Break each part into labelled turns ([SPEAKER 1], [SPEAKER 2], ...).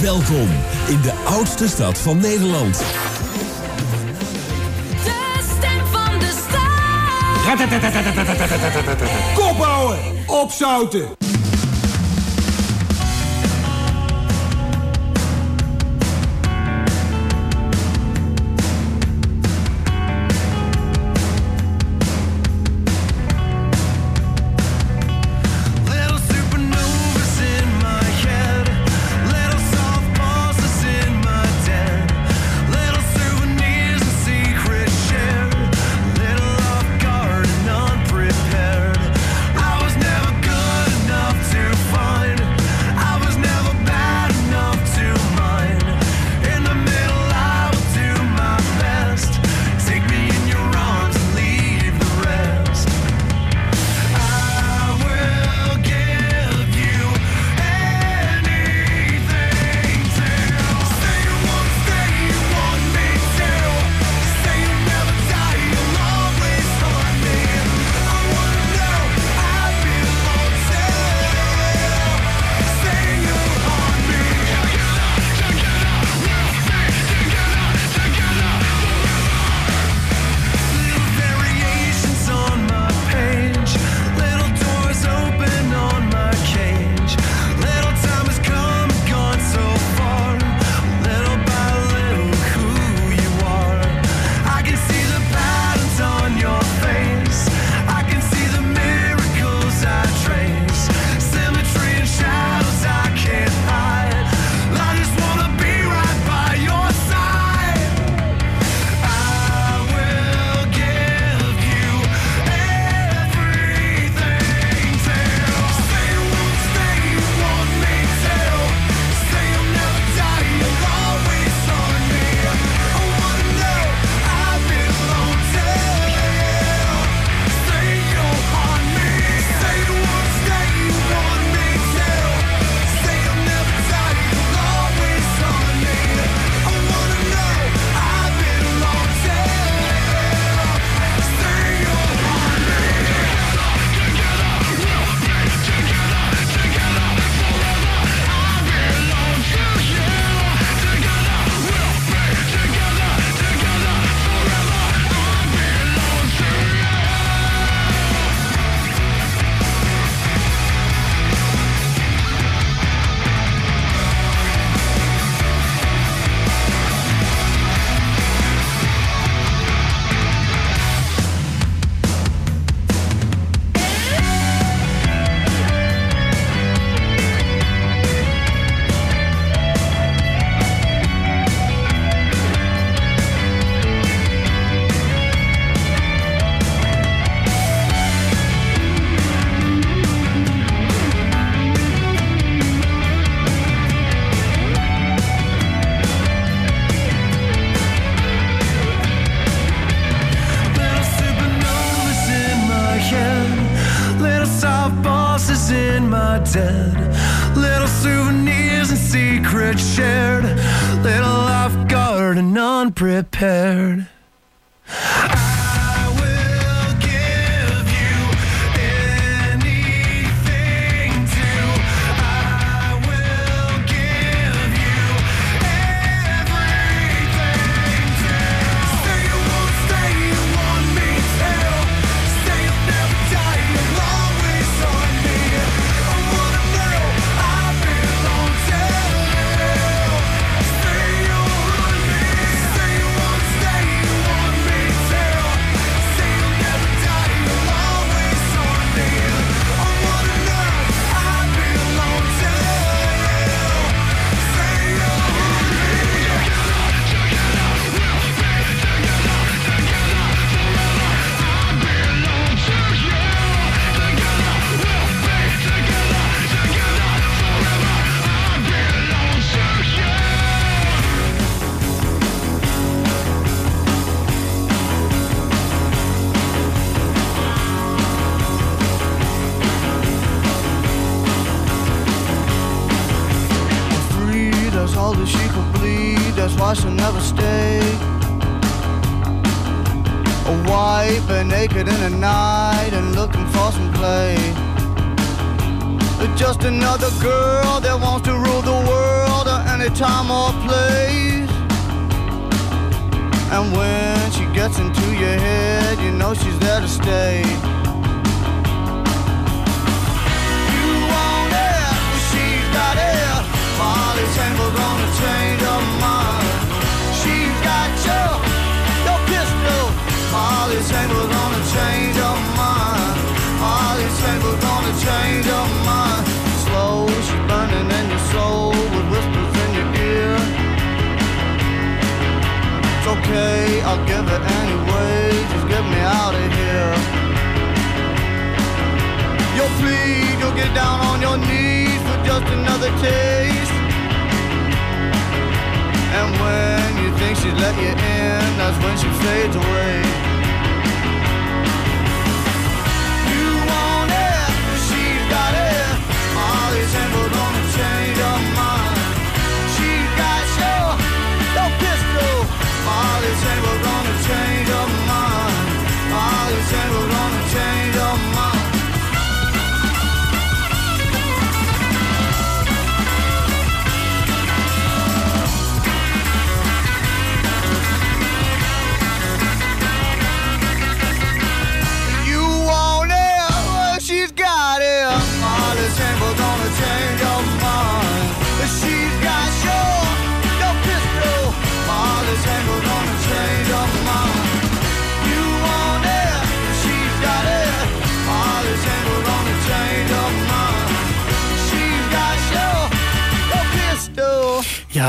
[SPEAKER 1] Welkom in de oudste stad van Nederland.
[SPEAKER 2] De stem van de stad.
[SPEAKER 3] Kop houden, opzouten.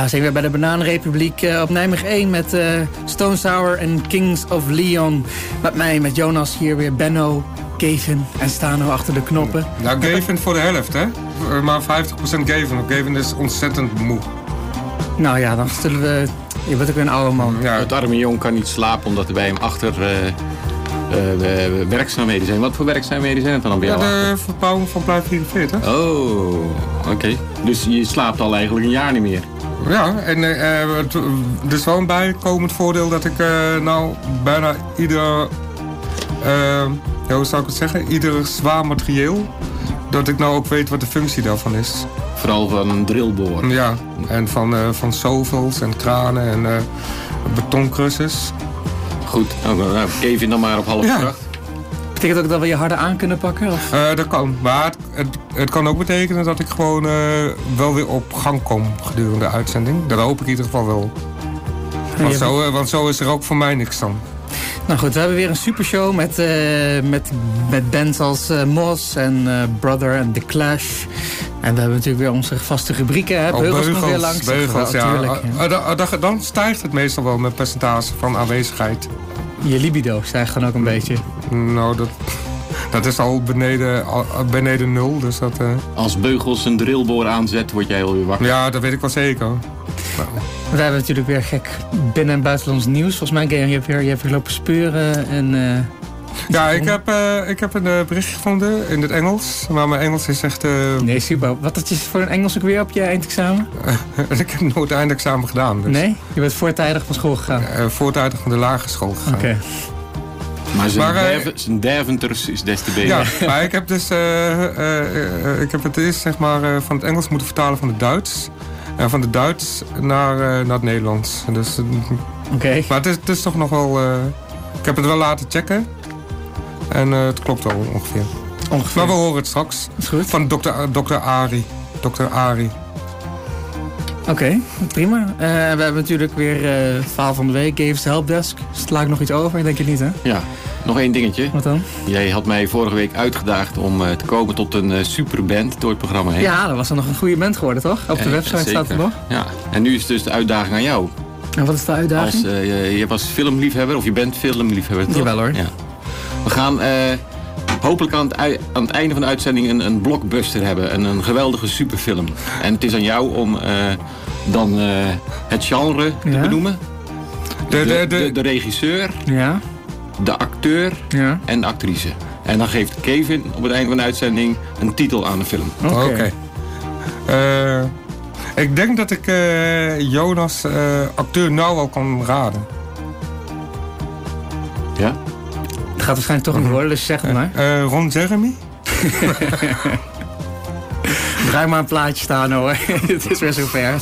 [SPEAKER 4] Ja, zijn we bij de Bananenrepubliek eh, op Nijmegen 1 met eh, Stone Sour en Kings of Leon. Met mij, met Jonas hier weer, Benno, Kevin en Stano achter de knoppen.
[SPEAKER 5] Nou, Gavin voor de helft, hè? Eh, Maar 50% Gavin. Gavin is ontzettend moe.
[SPEAKER 4] Nou ja, dan zullen we... Je bent ook weer een oude man.
[SPEAKER 5] Ja,
[SPEAKER 6] Het arme jong kan niet slapen omdat er bij hem achter eh, eh, eh, werkzaamheden zijn. Wat voor werkzaamheden zijn het dan bij
[SPEAKER 5] ja
[SPEAKER 6] jou? achter?
[SPEAKER 5] de verbouwing van Pluim 44.
[SPEAKER 6] Oh, oké. Dus je slaapt al eigenlijk een jaar niet meer.
[SPEAKER 5] Ja, en eh, eh, het, er is wel een bijkomend voordeel dat ik eh, nou bijna ieder... eh, ja, hoe zou ik het zeggen? Ieder zwaar materieel... dat ik nou ook weet wat de functie daarvan is.
[SPEAKER 6] Vooral van een drillboor.
[SPEAKER 5] Ja, en van, eh van sovels en kranen en eh betonkrussers.
[SPEAKER 6] Goed, nou, nou, Kevin dan maar op half
[SPEAKER 5] Ja.
[SPEAKER 6] kracht.
[SPEAKER 4] Betekent ook dat we je harder aan kunnen pakken? Of?
[SPEAKER 5] Eh, dat kan. Maar het, het, het kan ook betekenen dat ik gewoon eh, wel weer op gang kom gedurende de uitzending. Dat hoop ik in ieder geval wel. Want zo, eh, want zo is er ook voor mij niks dan.
[SPEAKER 4] Nou goed, we hebben weer een supershow met, met, met bands als Moss en Brother en The Clash. En we hebben natuurlijk weer onze vaste rubrieken. Hè?
[SPEAKER 5] Oh,
[SPEAKER 4] Beugels, nog weer langs.
[SPEAKER 5] beugels, ja.
[SPEAKER 4] Ja.
[SPEAKER 5] Ah, ah, dan- dan stijgt het meestal wel met percentage van aanwezigheid.
[SPEAKER 4] Je libido stijgt gewoon ook een beetje.
[SPEAKER 5] Nou, dat, dat is al beneden, al, beneden nul. Dus dat, eh,
[SPEAKER 6] Als Beugels een drillboor aanzet, word jij alweer wakker.
[SPEAKER 5] ja, dat weet ik wel zeker.
[SPEAKER 4] We hebben natuurlijk weer gek binnen- en buitenlands nieuws. Volgens mij, Gary, je hebt weer, je hebt weer lopen speuren. En, eh,
[SPEAKER 5] Ja, ik heb, eh, ik heb een eh, bericht gevonden in het Engels. Maar mijn Engels is echt... eh,
[SPEAKER 4] nee, super. Wat is het voor een Engels ook weer op je eindexamen?
[SPEAKER 5] ik heb nooit eindexamen gedaan. Dus.
[SPEAKER 4] Nee? Je bent voortijdig van school gegaan.
[SPEAKER 5] eh, voortijdig van de lagere school gegaan.
[SPEAKER 4] Oké.
[SPEAKER 6] Maar zijn,
[SPEAKER 5] Maar,
[SPEAKER 6] Deventers is des te beter.
[SPEAKER 5] Ja, maar ik heb dus eh, eh, eh, ik heb het eerst zeg maar eh, van het Engels moeten vertalen van het Duits. En van het Duits naar, eh, naar het Nederlands. Dus,
[SPEAKER 4] Oké.
[SPEAKER 5] maar het is, het is toch nog wel... eh, ik heb het wel laten checken. En eh, het klopt wel ongeveer.
[SPEAKER 4] Ongeveer.
[SPEAKER 5] Maar we horen het straks.
[SPEAKER 4] Is goed.
[SPEAKER 5] Van dokter, dokter Ari. Dokter Ari.
[SPEAKER 4] Oké, prima. Eh, we hebben natuurlijk weer eh, het verhaal van de week. Gaves Helpdesk. Sla ik nog iets over? Ik denk het niet, hè?
[SPEAKER 6] Ja, nog één dingetje.
[SPEAKER 4] Wat dan?
[SPEAKER 6] Jij had mij vorige week uitgedaagd om eh, te komen tot een eh, superband door het programma heen.
[SPEAKER 4] Ja, dat was dan nog een goede band geworden, toch? Op de
[SPEAKER 6] Eh,
[SPEAKER 4] website
[SPEAKER 6] zeker.
[SPEAKER 4] staat het nog.
[SPEAKER 6] Ja, en nu is dus de uitdaging aan jou.
[SPEAKER 4] En wat is de
[SPEAKER 6] Als,
[SPEAKER 4] uitdaging?
[SPEAKER 6] eh, je, je was filmliefhebber, of je bent filmliefhebber, toch?
[SPEAKER 4] Jawel, hoor.
[SPEAKER 6] Ja. We gaan eh, hopelijk aan het, aan het einde van de uitzending een, een blockbuster hebben. Een, een geweldige superfilm. En het is aan jou om eh, dan eh, het genre te
[SPEAKER 4] Ja.
[SPEAKER 6] benoemen.
[SPEAKER 5] De,
[SPEAKER 6] De,
[SPEAKER 5] de,
[SPEAKER 6] de,
[SPEAKER 5] de,
[SPEAKER 6] de regisseur,
[SPEAKER 4] Ja,
[SPEAKER 6] de acteur
[SPEAKER 4] ja.
[SPEAKER 6] en de actrice. En dan geeft Kevin op het einde van de uitzending een titel aan de film.
[SPEAKER 4] Oké.
[SPEAKER 5] Oké. Eh, ik denk dat ik eh, Jonas eh, acteur nou wel kan raden.
[SPEAKER 6] Ja?
[SPEAKER 4] Gaat waarschijnlijk toch niet worden, dus zeg het maar.
[SPEAKER 5] Eh, Ron Jeremy?
[SPEAKER 4] Draai maar een plaatje staan hoor. het is weer zover.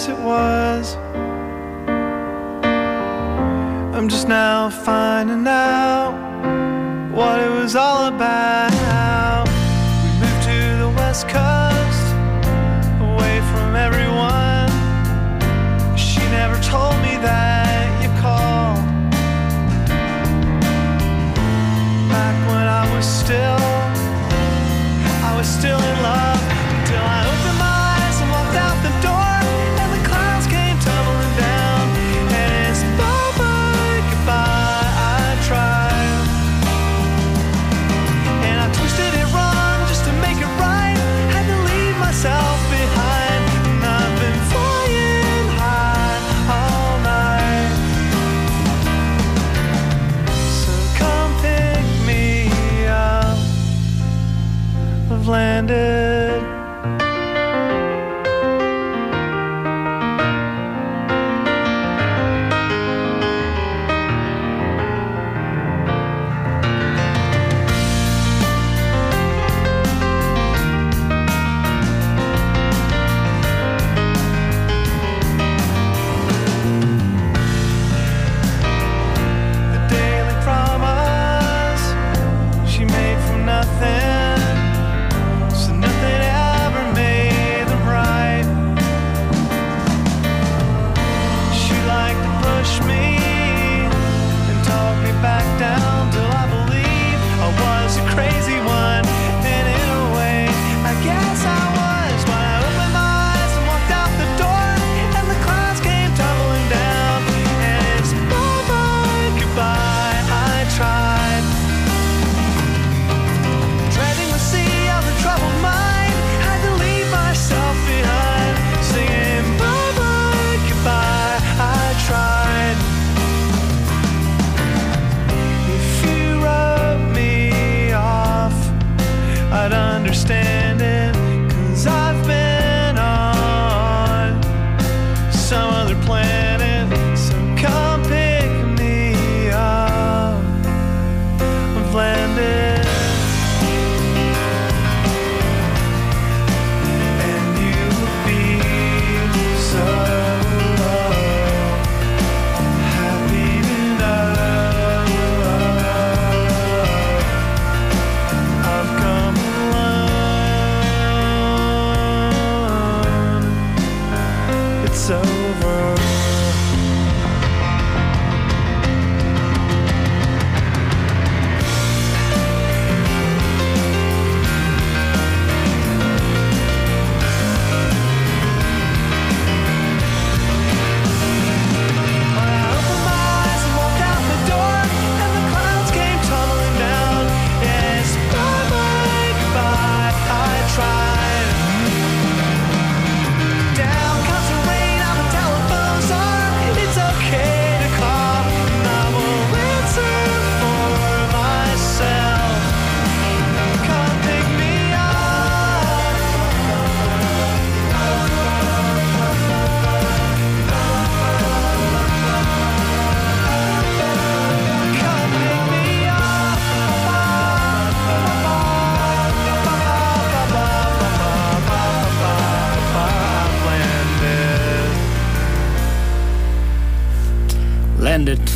[SPEAKER 7] yes it was. I'm just now finding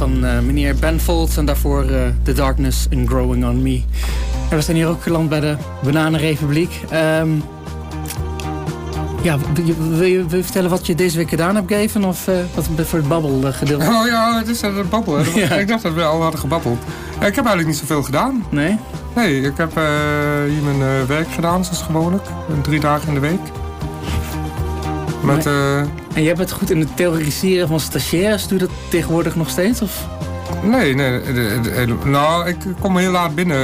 [SPEAKER 4] van eh, meneer Ben Folds en daarvoor eh, The Darkness and Growing on Me. En we zijn hier ook geland bij de Bananenrepubliek. Ehm ja, wil je, wil, je, vertellen wat je deze week gedaan hebt, Geven? Of eh, wat voor het babbel gedeelte?
[SPEAKER 5] Oh ja, het is een babbel.
[SPEAKER 4] Ja.
[SPEAKER 5] Ik dacht dat we al hadden gebabbeld. Ik heb eigenlijk niet zoveel gedaan.
[SPEAKER 4] Nee?
[SPEAKER 5] Nee, ik heb hier mijn werk gedaan, zoals gewoonlijk. Drie dagen in de week. Met, eh,
[SPEAKER 4] En jij bent goed in het terroriseren van stagiaires. Doe je dat tegenwoordig nog steeds? Of?
[SPEAKER 5] nee, nee. de- de- de- nou, ik kom heel laat binnen,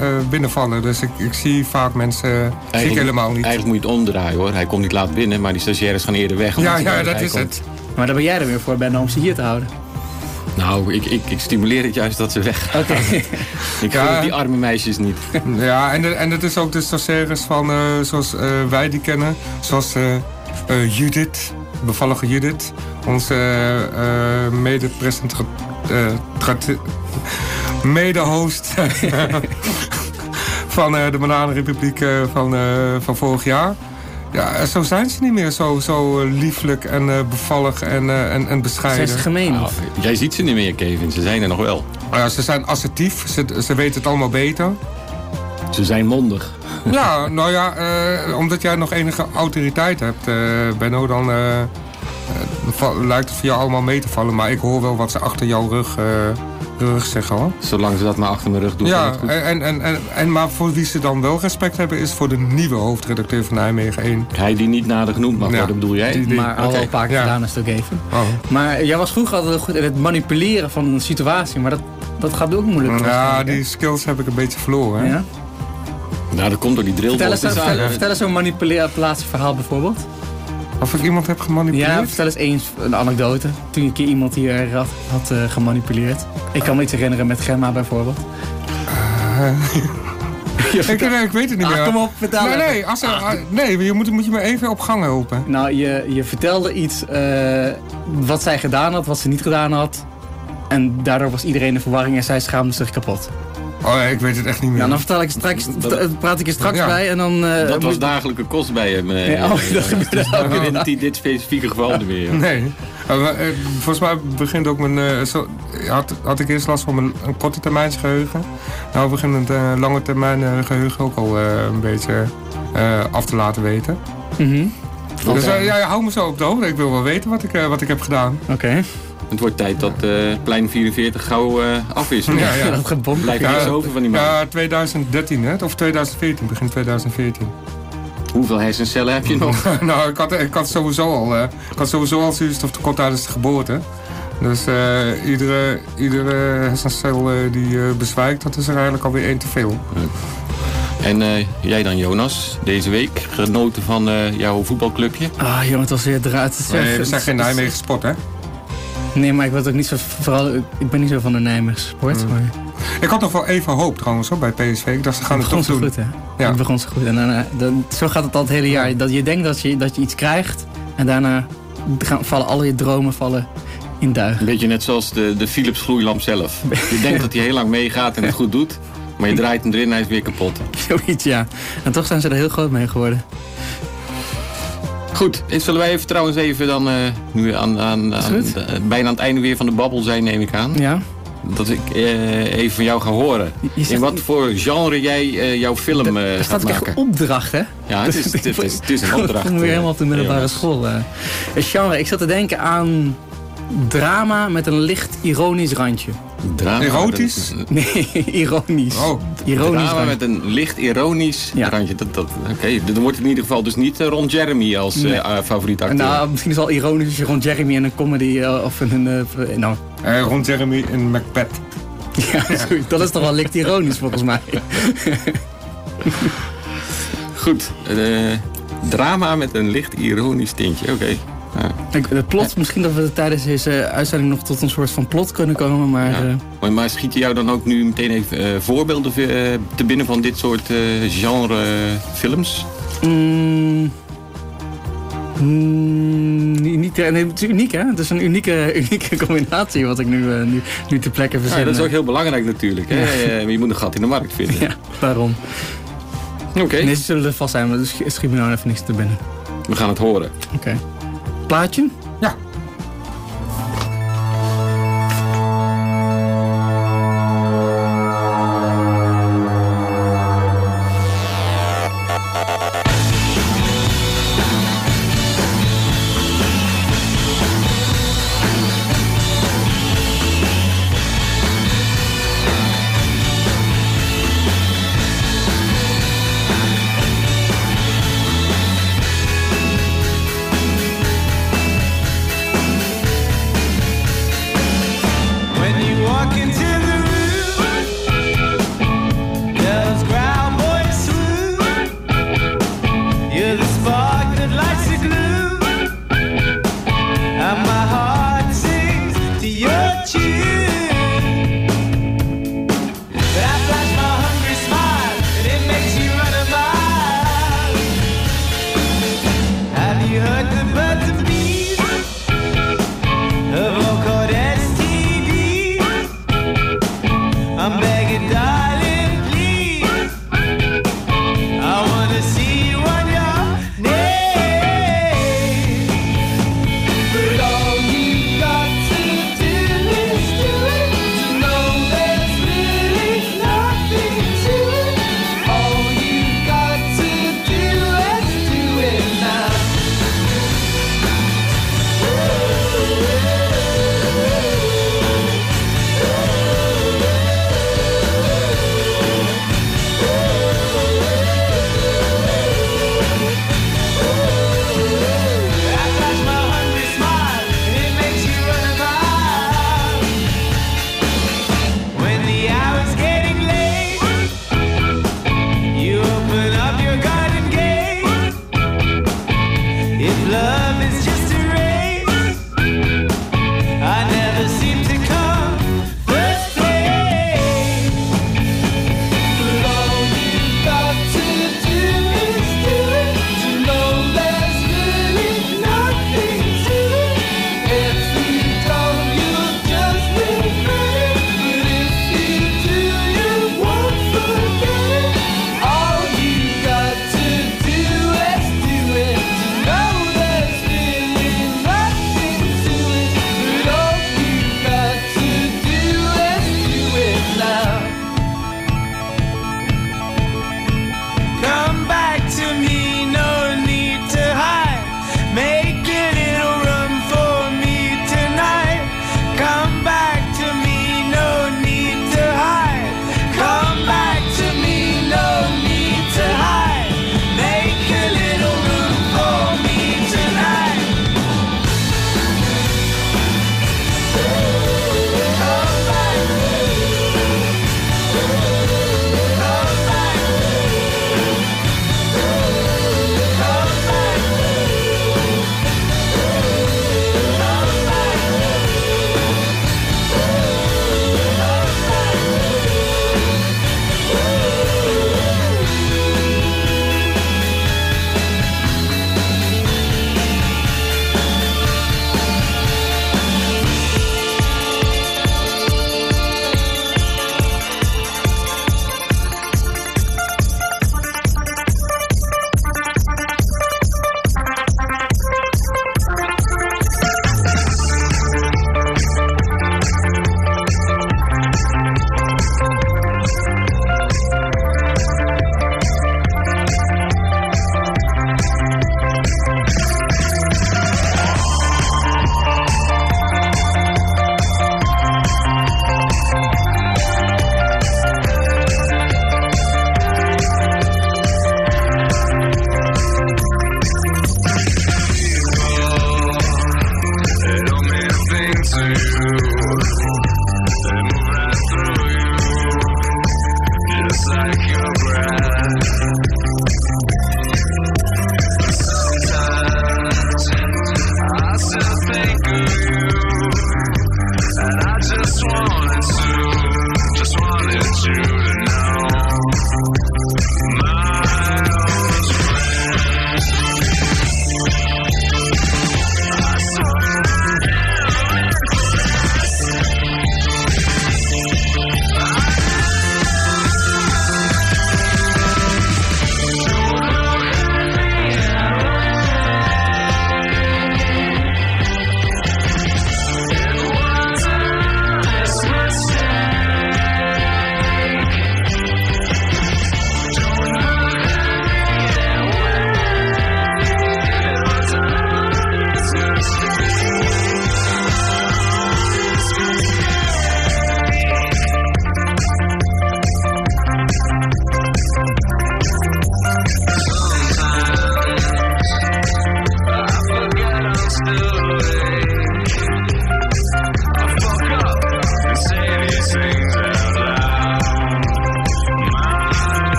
[SPEAKER 5] eh, binnenvallen. Dus ik, ik zie vaak mensen... zie ik helemaal niet.
[SPEAKER 6] Eigenlijk moet je het omdraaien hoor. Hij komt niet laat binnen, maar die stagiaires gaan eerder weg.
[SPEAKER 5] Ja, ja, dat is
[SPEAKER 6] komt.
[SPEAKER 5] het.
[SPEAKER 4] Maar daar ben jij er weer voor, Ben, om ze hier te houden.
[SPEAKER 6] Nou, ik, ik, ik stimuleer het juist dat ze weg.
[SPEAKER 4] Oké.
[SPEAKER 6] Ik
[SPEAKER 5] Ja.
[SPEAKER 6] die arme meisjes niet.
[SPEAKER 5] Ja, en, de- en het is ook de stagiaires van, eh, zoals eh, wij die kennen. Zoals eh, Judith, bevallige Judith. Onze eh, eh, eh, trad- mede-host van eh, de Bananenrepubliek eh, van, eh, van vorig jaar. Ja, zo zijn ze niet meer. Zo, zo lieflijk en eh, bevallig en, eh, en, en
[SPEAKER 4] Zijn
[SPEAKER 5] bescheiden.
[SPEAKER 4] ze gemeen?
[SPEAKER 6] Nou, jij ziet ze niet meer, Kevin. Ze zijn er nog wel.
[SPEAKER 5] Ja, ze zijn assertief. Ze, ze weten het allemaal beter.
[SPEAKER 6] Ze zijn mondig.
[SPEAKER 5] Ja, nou ja, eh, omdat jij nog enige autoriteit hebt, eh Benno, dan eh, lijkt het voor jou allemaal mee te vallen. Maar ik hoor wel wat ze achter jouw rug, eh, rug zeggen hoor.
[SPEAKER 6] Zolang ze dat maar achter mijn rug doen.
[SPEAKER 5] Ja,
[SPEAKER 6] gaat het goed.
[SPEAKER 5] en, en, en, en, maar voor wie ze dan wel respect hebben, is voor de nieuwe hoofdredacteur van Nijmegen 1.
[SPEAKER 6] Hij die niet nader genoemd mag
[SPEAKER 5] Ja.
[SPEAKER 6] worden, bedoel jij?
[SPEAKER 5] Die- die-
[SPEAKER 4] Maar al een paar keer
[SPEAKER 5] ja.
[SPEAKER 4] gedaan is het ook even.
[SPEAKER 5] Oh.
[SPEAKER 4] Maar jij was vroeger altijd goed in het manipuleren van een situatie. Maar dat, dat gaat ook moeilijk.
[SPEAKER 5] Ja, die skills heb ik een beetje verloren. hè.
[SPEAKER 4] Ja?
[SPEAKER 6] Nou, dat komt door die drill.
[SPEAKER 4] Vertel eens, zo'n manipulatieverhaal bijvoorbeeld.
[SPEAKER 5] Of ik iemand heb gemanipuleerd?
[SPEAKER 4] Ja, vertel eens eens een anekdote. Toen je een keer iemand hier had, had eh, gemanipuleerd. Ik kan me iets herinneren met Gemma bijvoorbeeld.
[SPEAKER 5] Ik, nee, ik weet het niet
[SPEAKER 4] Ah,
[SPEAKER 5] meer.
[SPEAKER 4] kom op, vertel
[SPEAKER 5] Nee,
[SPEAKER 4] even.
[SPEAKER 5] nee, als er, ah, nee je moet, moet je me even op gang helpen.
[SPEAKER 4] Nou, je, je vertelde iets eh, wat zij gedaan had, wat ze niet gedaan had. En daardoor was iedereen in verwarring en zij schaamde zich kapot.
[SPEAKER 5] Oh, nee, ik weet het echt niet meer.
[SPEAKER 4] Nou, dan vertel ik straks,
[SPEAKER 6] Dat-
[SPEAKER 4] praat ik er straks
[SPEAKER 5] Ja.
[SPEAKER 4] bij en dan... eh,
[SPEAKER 6] Dat was dagelijke kost bij hem. eh,
[SPEAKER 4] Ja, oh, dat gebeurde
[SPEAKER 6] dus
[SPEAKER 4] ook
[SPEAKER 6] weet niet dit specifieke geval niet meer.
[SPEAKER 5] Nee. Eh, volgens mij begint ook mijn... eh, zo, had, had ik eerst last van mijn een korte termijns geheugen. Nou begint het lange termijn eh, geheugen ook al eh, een beetje eh, af te laten weten.
[SPEAKER 4] Mhm,
[SPEAKER 5] Dus eh, ja, hou me zo op de hoogte. Ik wil wel weten wat ik, eh, wat ik heb gedaan.
[SPEAKER 4] Oké.
[SPEAKER 6] Het wordt tijd dat eh, plein 44 gauw eh, af is.
[SPEAKER 5] Ja, ja.
[SPEAKER 4] Dat gebomd.
[SPEAKER 6] Blijft niks over van die man.
[SPEAKER 5] Ja, 2013 hè? Of 2014, begin 2014.
[SPEAKER 6] Hoeveel hersencellen heb je nog?
[SPEAKER 5] nou, ik had, ik had sowieso al, eh, ik had sowieso al zuurstoftekort tijdens de geboorte. Dus eh, iedere, iedere hersencel eh, die eh, bezwijkt, dat is er eigenlijk alweer één te veel.
[SPEAKER 6] En eh, jij dan, Jonas? Deze week genoten van eh, jouw voetbalclubje?
[SPEAKER 4] Ah, jongen, het was weer eruit. Het
[SPEAKER 5] Nee, we zijn geen Nijmegen sport, hè?
[SPEAKER 4] Nee, maar ik ben ook niet zo, vooral, ik ben niet zo van de Nijmegen sport. Maar
[SPEAKER 5] Ik had nog wel even hoop trouwens hoor, bij PSV. Ik dacht, ze gaan
[SPEAKER 4] het
[SPEAKER 5] toch doen.
[SPEAKER 4] goed, hè?
[SPEAKER 5] Ja.
[SPEAKER 4] Het begon zo goed. En daarna, dan, zo gaat het al het hele jaar. Dat je denkt dat je, dat je iets krijgt en daarna gaan, vallen alle je dromen vallen in duigen.
[SPEAKER 6] Een beetje net zoals de, de Philips gloeilamp zelf. Je denkt dat hij heel lang meegaat en het goed doet. Maar je draait hem erin en hij is weer kapot.
[SPEAKER 4] Zoiets, ja. En toch zijn ze er heel groot mee geworden.
[SPEAKER 6] Goed, zullen wij even trouwens even dan... eh, nu aan, aan, eh, bijna aan het einde weer van de babbel zijn, neem ik aan.
[SPEAKER 4] Ja?
[SPEAKER 6] dat ik eh, even van jou ga horen.
[SPEAKER 4] zegt-
[SPEAKER 6] In wat voor genre jij jouw film eh
[SPEAKER 4] er
[SPEAKER 6] gaat
[SPEAKER 4] staat ook echt
[SPEAKER 6] maken.
[SPEAKER 4] opdracht, hè?
[SPEAKER 6] Ja, het is, het is, het is een opdracht.
[SPEAKER 4] Ik kom weer helemaal op de middelbare school. Een genre, ik zat te denken aan drama met een licht ironisch randje.
[SPEAKER 6] Drama,
[SPEAKER 5] Erotisch?
[SPEAKER 4] Nee, ironisch.
[SPEAKER 5] Oh,
[SPEAKER 4] ironisch
[SPEAKER 6] Drama met een licht ironisch
[SPEAKER 4] Ja.
[SPEAKER 6] randje. Dat, dat, Oké, dan wordt het in ieder geval dus niet eh, Ron Jeremy als eh,
[SPEAKER 4] Nee.
[SPEAKER 6] eh, favoriete acteur.
[SPEAKER 4] Nou, misschien is het wel ironisch als je gewoon Jeremy en een comedy eh, of een... eh, nou,
[SPEAKER 5] eh, Ron Jeremy in Macbeth.
[SPEAKER 4] ja, dat is toch wel licht ironisch volgens mij.
[SPEAKER 6] Goed, eh, drama met een licht ironisch tintje. Oké. Ja.
[SPEAKER 4] Ik, het plot, misschien dat we tijdens deze uitzending nog tot een soort van plot kunnen komen, maar...
[SPEAKER 6] Ja.
[SPEAKER 4] eh,
[SPEAKER 6] Maar, schieten jou dan ook nu meteen even eh, voorbeelden eh, te binnen van dit soort genre films?
[SPEAKER 4] Mm, mm, niet, nee, het is uniek, hè? Het is een unieke, unieke combinatie wat ik nu, eh, nu, nu ter plekke verzin.
[SPEAKER 6] Ja, dat is ook heel belangrijk natuurlijk. Hè? Eh, maar je moet een gat in de markt vinden.
[SPEAKER 4] Ja, daarom.
[SPEAKER 6] Oké,
[SPEAKER 4] Nee, ze zullen er vast zijn, maar dus schiet me nou even niks te binnen.
[SPEAKER 6] we gaan het horen.
[SPEAKER 4] Oké. Plaatje?
[SPEAKER 5] Ja.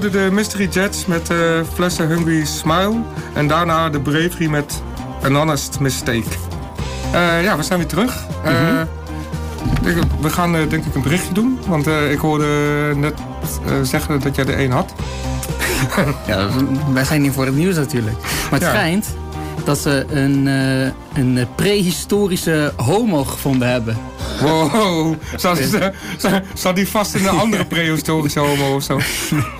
[SPEAKER 5] Hoorde de Mystery Jets met eh Flessen Hungry Smile. En daarna de Bravery met An Honest Mistake. Eh, ja, we zijn weer terug. Eh, ik- we gaan denk ik een berichtje doen. Want ik hoorde net zeggen dat jij er één had.
[SPEAKER 4] Ja, wij zijn hier voor het nieuws natuurlijk. Maar het
[SPEAKER 5] Ja.
[SPEAKER 4] schijnt dat ze een, een prehistorische homo gevonden hebben.
[SPEAKER 5] Wow, zat, zat, zat die vast in een andere prehistorische homo of zo?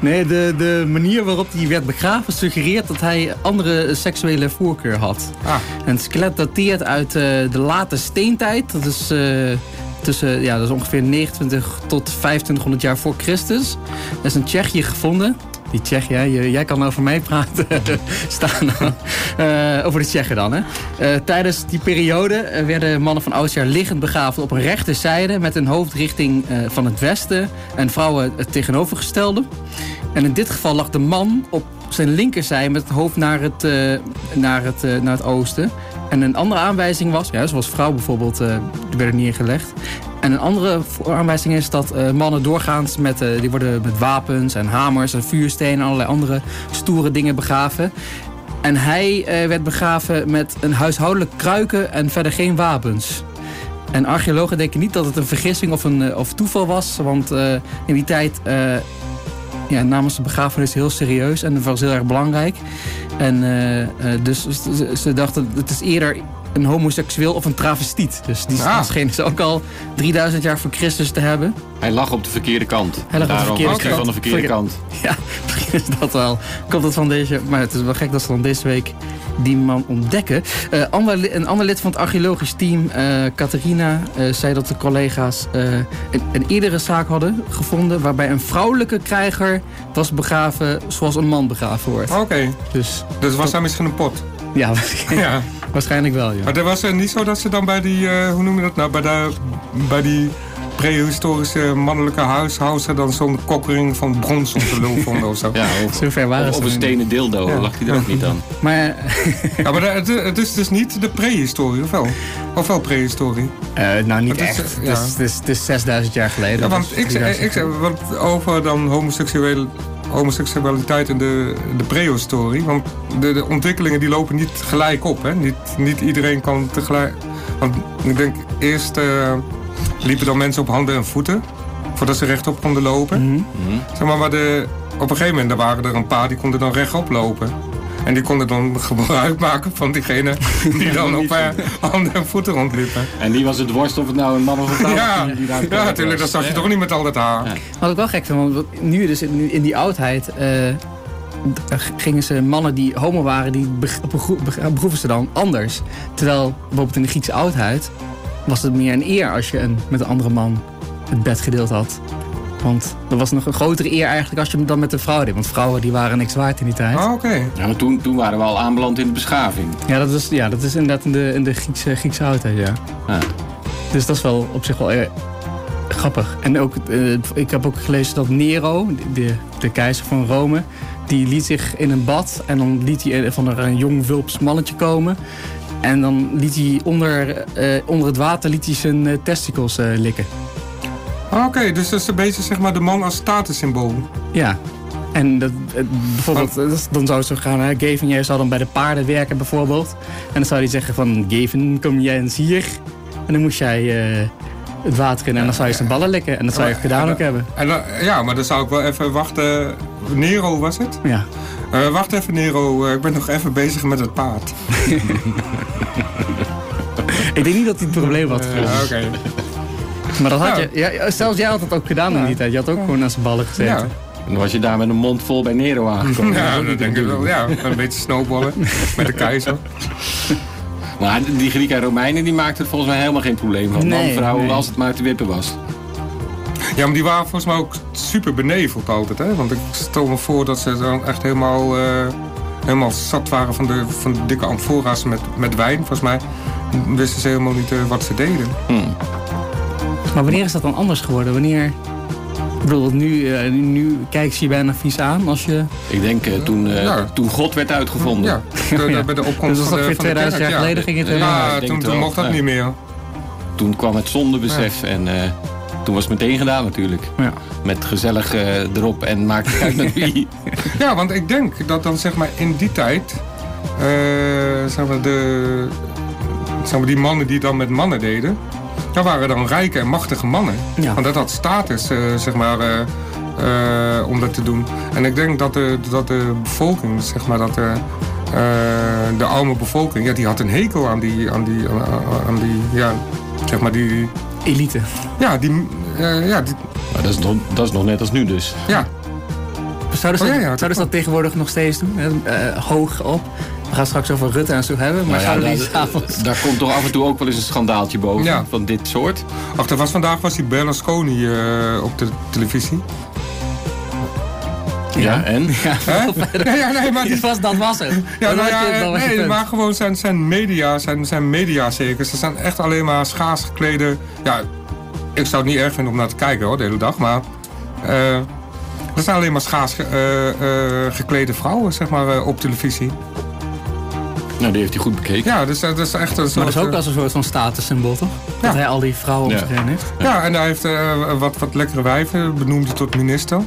[SPEAKER 4] Nee, de, de manier waarop hij werd begraven suggereert dat hij andere seksuele voorkeur had.
[SPEAKER 5] Ah.
[SPEAKER 4] En het skelet dateert uit eh, de late steentijd. Dat is, eh, tussen, ja, dat is ongeveer 29 tot 2500 jaar voor Christus. Dat is in Tsjechië gevonden. Die Tsjech, ja, je- jij kan over mij praten. Staan. Eh, over de Tsjechen dan, hè. Eh, tijdens die periode eh, werden mannen van oudsher liggend begraven op een rechterzijde... met een hoofd richting van het westen en vrouwen het tegenovergestelde. En in dit geval lag de man op zijn linkerzijde met het hoofd naar het, naar het, naar het oosten. En een andere aanwijzing was, ja, zoals vrouw bijvoorbeeld, eh, die neergelegd. En een andere aanwijzing is dat eh, mannen doorgaans met, eh, die worden met wapens en hamers en vuurstenen en allerlei andere stoere dingen begraven. En hij eh, werd begraven met een huishoudelijk kruiken en verder geen wapens. En archeologen denken niet dat het een vergissing of een of toeval was. Want in die tijd ja, namen ze begrafenis heel serieus en dat was heel erg belangrijk. En dus ze, ze dachten het is eerder een homoseksueel of een travestiet. Dus die
[SPEAKER 5] Ah.
[SPEAKER 4] scheen ze ook al 3000 jaar voor Christus te hebben.
[SPEAKER 6] Hij lag op de verkeerde kant.
[SPEAKER 4] Hij lag op de
[SPEAKER 6] Daarom
[SPEAKER 4] verkeerde kant.
[SPEAKER 6] van de verkeerde
[SPEAKER 4] Verkeer-
[SPEAKER 6] kant.
[SPEAKER 4] Ja, misschien is dat wel. Komt het van deze. Maar het is wel gek dat ze dan deze week die man ontdekken. Eh, ander, een ander lid van het archeologisch team, eh Catharina, eh, zei dat de collega's eh, een, een eerdere zaak hadden gevonden. waarbij een vrouwelijke krijger was begraven zoals een man begraven wordt.
[SPEAKER 5] Oké,
[SPEAKER 4] Dus
[SPEAKER 5] dus was daar misschien een pot.
[SPEAKER 4] Ja, waarschijnlijk,
[SPEAKER 5] Ja.
[SPEAKER 4] waarschijnlijk wel. Ja.
[SPEAKER 5] Maar er was eh, niet zo dat ze dan bij die, eh, hoe noem je dat nou, bij, de, bij die prehistorische mannelijke huishouser dan zo'n kokkering van brons op de lul vonden of zo.
[SPEAKER 6] Ja, of,
[SPEAKER 4] Zo ver waren
[SPEAKER 6] of,
[SPEAKER 4] ze
[SPEAKER 6] of een stenen dildo,
[SPEAKER 5] Ja.
[SPEAKER 6] lag hij er ook niet aan.
[SPEAKER 4] Maar
[SPEAKER 5] Ja, maar het, het is dus niet de prehistorie, of wel? Of wel prehistorie?
[SPEAKER 4] eh, nou, niet
[SPEAKER 5] Het is,
[SPEAKER 4] echt.
[SPEAKER 5] eh,
[SPEAKER 4] Het, is, het, is, het is 6000 jaar geleden.
[SPEAKER 5] Ja, want ik,
[SPEAKER 4] 3000
[SPEAKER 5] ik, over dan homoseksueel, homoseksualiteit in de, de prehistorie. Want de, de ontwikkelingen die lopen niet gelijk op. Hè? Niet, niet iedereen kan tegelijk... Want ik denk, eerst eh, liepen dan mensen op handen en voeten. Voordat ze rechtop konden lopen.
[SPEAKER 4] Mhm.
[SPEAKER 5] Zeg maar, maar de, op een gegeven moment er waren er een paar die konden dan rechtop lopen. En die konden dan gebruik maken van diegene die dan op eh, handen en voeten rondliepen.
[SPEAKER 6] En die was het worst of het nou een man of een vrouw
[SPEAKER 5] Ja,
[SPEAKER 6] was. die daar
[SPEAKER 5] ja, natuurlijk, dat zag je toch niet met al dat haar.
[SPEAKER 6] Ja.
[SPEAKER 4] Wat ik wel gek vind, want nu dus in, in die oudheid eh, d- gingen ze mannen die homo waren, die beg- begroeven ze dan anders. Terwijl bijvoorbeeld in de Griekse oudheid was het meer een eer als je een, met een andere man het bed gedeeld had. Want er was nog een grotere eer eigenlijk als je hem dan met een vrouw deed. Want vrouwen die waren niks waard in die tijd.
[SPEAKER 5] Ah, oké.
[SPEAKER 6] Ja, maar toen, toen waren we al aanbeland in de beschaving.
[SPEAKER 4] Ja, dat is, ja, dat is inderdaad in de, in de Griekse, Griekse oudheid, ja.
[SPEAKER 6] Ja.
[SPEAKER 4] Dus dat is wel op zich wel eh, grappig. En ook, eh, ik heb ook gelezen dat Nero, de, de keizer van Rome, die liet zich in een bad en dan liet hij van er een jong wulps mannetje komen. En dan liet hij onder, eh, onder het water liet hij zijn eh, testicles eh, likken.
[SPEAKER 5] Ah, Oké, dus dat is een beetje zeg maar de man als statussymbool.
[SPEAKER 4] Ja. En dat, eh, bijvoorbeeld, dan zou het zo gaan, hè, Gavin, jij zou dan bij de paarden werken bijvoorbeeld. En dan zou hij zeggen van, Gavin, kom jij eens hier. En dan moest jij eh, het water in en dan zou je zijn ballen likken. En dat zou je gedaan ook hebben.
[SPEAKER 5] En, ja, maar dan zou ik wel even wachten. Nero was het?
[SPEAKER 4] Ja.
[SPEAKER 5] Eh, wacht even Nero, ik ben nog even bezig met het paard.
[SPEAKER 4] Ik denk niet dat hij het probleem had.
[SPEAKER 5] Oké.
[SPEAKER 4] Maar dat had
[SPEAKER 5] Ja.
[SPEAKER 4] je, ja, zelfs jij had het ook gedaan in die tijd. Je had ook gewoon aan zijn ballen gezeten.
[SPEAKER 5] Ja.
[SPEAKER 6] En dan was je daar met een mond vol bij Nero aangekomen.
[SPEAKER 5] ja, dat denk ik wel. Ja, een beetje snowballen met de keizer.
[SPEAKER 6] Maar die Grieken en Romeinen die maakten er volgens mij helemaal geen probleem van.
[SPEAKER 4] Nee,
[SPEAKER 6] Man, vrouw,
[SPEAKER 4] nee.
[SPEAKER 6] als het maar te wippen was.
[SPEAKER 5] Ja, maar die waren volgens mij ook super beneveld altijd. Hè? Want ik stel me voor dat ze dan echt helemaal, eh, helemaal zat waren van de, van de dikke amfora's met, met wijn. Volgens mij wisten ze helemaal niet eh, wat ze deden.
[SPEAKER 4] Maar wanneer is dat dan anders geworden? Wanneer... Ik bedoel, nu, eh, nu kijken ze je bijna vies aan als je...
[SPEAKER 6] Ik denk eh, toen, eh,
[SPEAKER 5] Ja.
[SPEAKER 6] toen God werd uitgevonden.
[SPEAKER 5] Ja, de, de-
[SPEAKER 4] Ja.
[SPEAKER 5] bij de opkomst
[SPEAKER 4] Dus
[SPEAKER 5] van de,
[SPEAKER 4] ongeveer
[SPEAKER 5] van de
[SPEAKER 4] 2000
[SPEAKER 5] kerk,
[SPEAKER 4] jaar
[SPEAKER 5] ja.
[SPEAKER 4] geleden ging het
[SPEAKER 6] Ja,
[SPEAKER 4] helemaal...
[SPEAKER 5] Ja, toen, mocht dat
[SPEAKER 6] Ja.
[SPEAKER 5] niet meer.
[SPEAKER 6] Toen kwam het zondebesef en eh, toen was het meteen gedaan natuurlijk.
[SPEAKER 4] Ja.
[SPEAKER 6] Met gezellig erop en maakt het uit met wie.
[SPEAKER 5] Ja, want ik denk dat dan zeg maar in die tijd... eh, zeg maar de, zeg maar die mannen die dan met mannen deden... dat waren dan rijke en machtige mannen.
[SPEAKER 4] Ja.
[SPEAKER 5] Want dat had status, eh, zeg maar, eh, eh, om dat te doen. En ik denk dat de, dat de bevolking, zeg maar, dat de, eh, de arme bevolking... Ja, die had een hekel aan die, aan die, aan, aan die ja, zeg maar die...
[SPEAKER 4] Elite.
[SPEAKER 5] Ja, die, eh, ja, die,
[SPEAKER 6] Maar dat is, nog, dat is nog net als nu dus.
[SPEAKER 5] ja,
[SPEAKER 4] Zouden ze,
[SPEAKER 5] Oh, ja, ja,
[SPEAKER 4] zouden
[SPEAKER 5] dat
[SPEAKER 4] ze dat tegenwoordig nog steeds doen? Eh, hoog op. We gaan straks over Rutte en zo hebben. Maar
[SPEAKER 6] Nou ja,
[SPEAKER 4] die
[SPEAKER 6] daar,
[SPEAKER 4] s'avonds...
[SPEAKER 6] daar komt toch af en toe ook wel eens een schandaaltje boven
[SPEAKER 5] Ja.
[SPEAKER 6] van dit soort.
[SPEAKER 5] Ach, er was vandaag was die Berlusconi eh, op de televisie.
[SPEAKER 6] Ja, en?
[SPEAKER 5] Hè? Ja, ja, nee, maar die,
[SPEAKER 4] Dat was, dat was het.
[SPEAKER 5] ja, nou ja, nee, maar gewoon zijn, zijn media, zijn, zijn mediacircus. Er zijn echt alleen maar schaars geklede. Ja, ik zou het niet erg vinden om naar te kijken hoor, de hele dag. Maar eh, er zijn alleen maar schaars ge- eh, eh, geklede vrouwen, zeg maar, eh, op televisie.
[SPEAKER 6] Nou, die heeft hij goed bekeken.
[SPEAKER 5] Ja, dus dat is echt een soort...
[SPEAKER 4] Maar dat is ook
[SPEAKER 5] eh,
[SPEAKER 4] als een soort van statussymbool, toch? Dat
[SPEAKER 5] Ja.
[SPEAKER 4] hij al die vrouwen op
[SPEAKER 6] Ja.
[SPEAKER 4] zich heen heeft.
[SPEAKER 5] Ja, en hij heeft eh, wat, wat lekkere wijven, benoemd hij tot minister.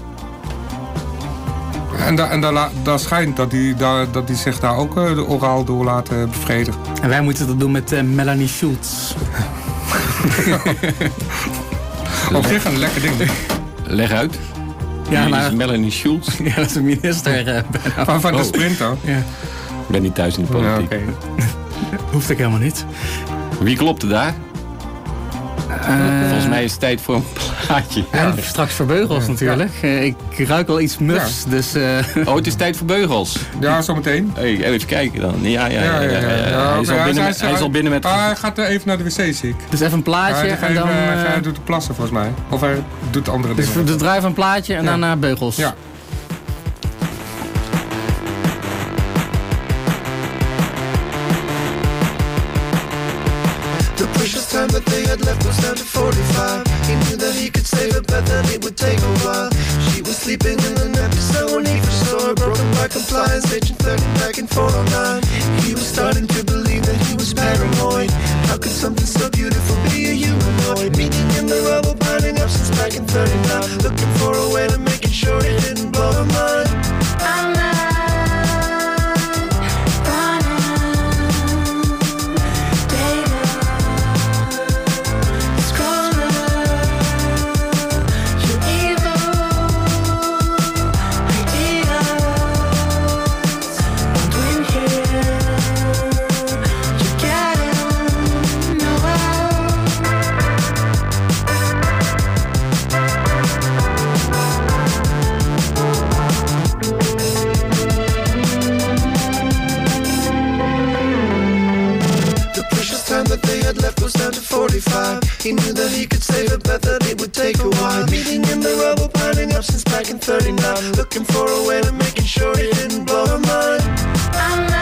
[SPEAKER 5] En, da, en daar, daar schijnt dat hij, daar, dat hij zich daar ook eh, de oraal door laat eh, bevredigen.
[SPEAKER 4] En wij moeten dat doen met eh, Melanie Schultz.
[SPEAKER 5] Op zich een lekker ding.
[SPEAKER 6] Leg uit.
[SPEAKER 4] Ja, maar
[SPEAKER 6] is Melanie Schultz.
[SPEAKER 4] ja, dat is een minister. eh.
[SPEAKER 5] Van, van de
[SPEAKER 6] Oh.
[SPEAKER 5] sprinter.
[SPEAKER 4] ja.
[SPEAKER 6] Ik ben niet thuis in de
[SPEAKER 5] Ja,
[SPEAKER 6] politiek.
[SPEAKER 5] oké.
[SPEAKER 4] Hoeft ik helemaal niet.
[SPEAKER 6] Wie klopte daar?
[SPEAKER 4] Eh,
[SPEAKER 6] Volgens mij is het tijd voor een plaatje.
[SPEAKER 4] En straks voor beugels natuurlijk. Eh, ik ruik wel iets mufs, dus... eh,
[SPEAKER 6] Oh, het is tijd voor beugels.
[SPEAKER 5] Ja, zometeen.
[SPEAKER 6] Hey, even kijken dan. Ja, ja, ja. ja, ja, ja. Hij, is al binnen,
[SPEAKER 5] hij
[SPEAKER 6] met- hij is al binnen met...
[SPEAKER 5] Ah, hij gaat even naar de wc, zie ik.
[SPEAKER 4] dus even een plaatje
[SPEAKER 5] Hij,
[SPEAKER 4] en dan... eh,
[SPEAKER 5] hij doet de plassen volgens mij. Of hij doet andere
[SPEAKER 4] dus
[SPEAKER 5] dingen.
[SPEAKER 4] de druif een plaatje en
[SPEAKER 5] Ja.
[SPEAKER 4] daarna beugels.
[SPEAKER 5] Ja.
[SPEAKER 8] Had left was down to 45. He knew that he could save her, but then it would take a while. She was sleeping in an empty cell when he first saw her, broken by compliance, agent 30 back in 409. He was starting to believe that he was paranoid. How could something so beautiful be a humanoid? Meeting in the rubble, piling up since back in 39. Looking for a way to making sure he didn't blow her mind. 45. He knew that he could save it, but that it would take a while. Meeting in the rubble, piling up since back in 39. Looking for a way to making sure he didn't blow her mind.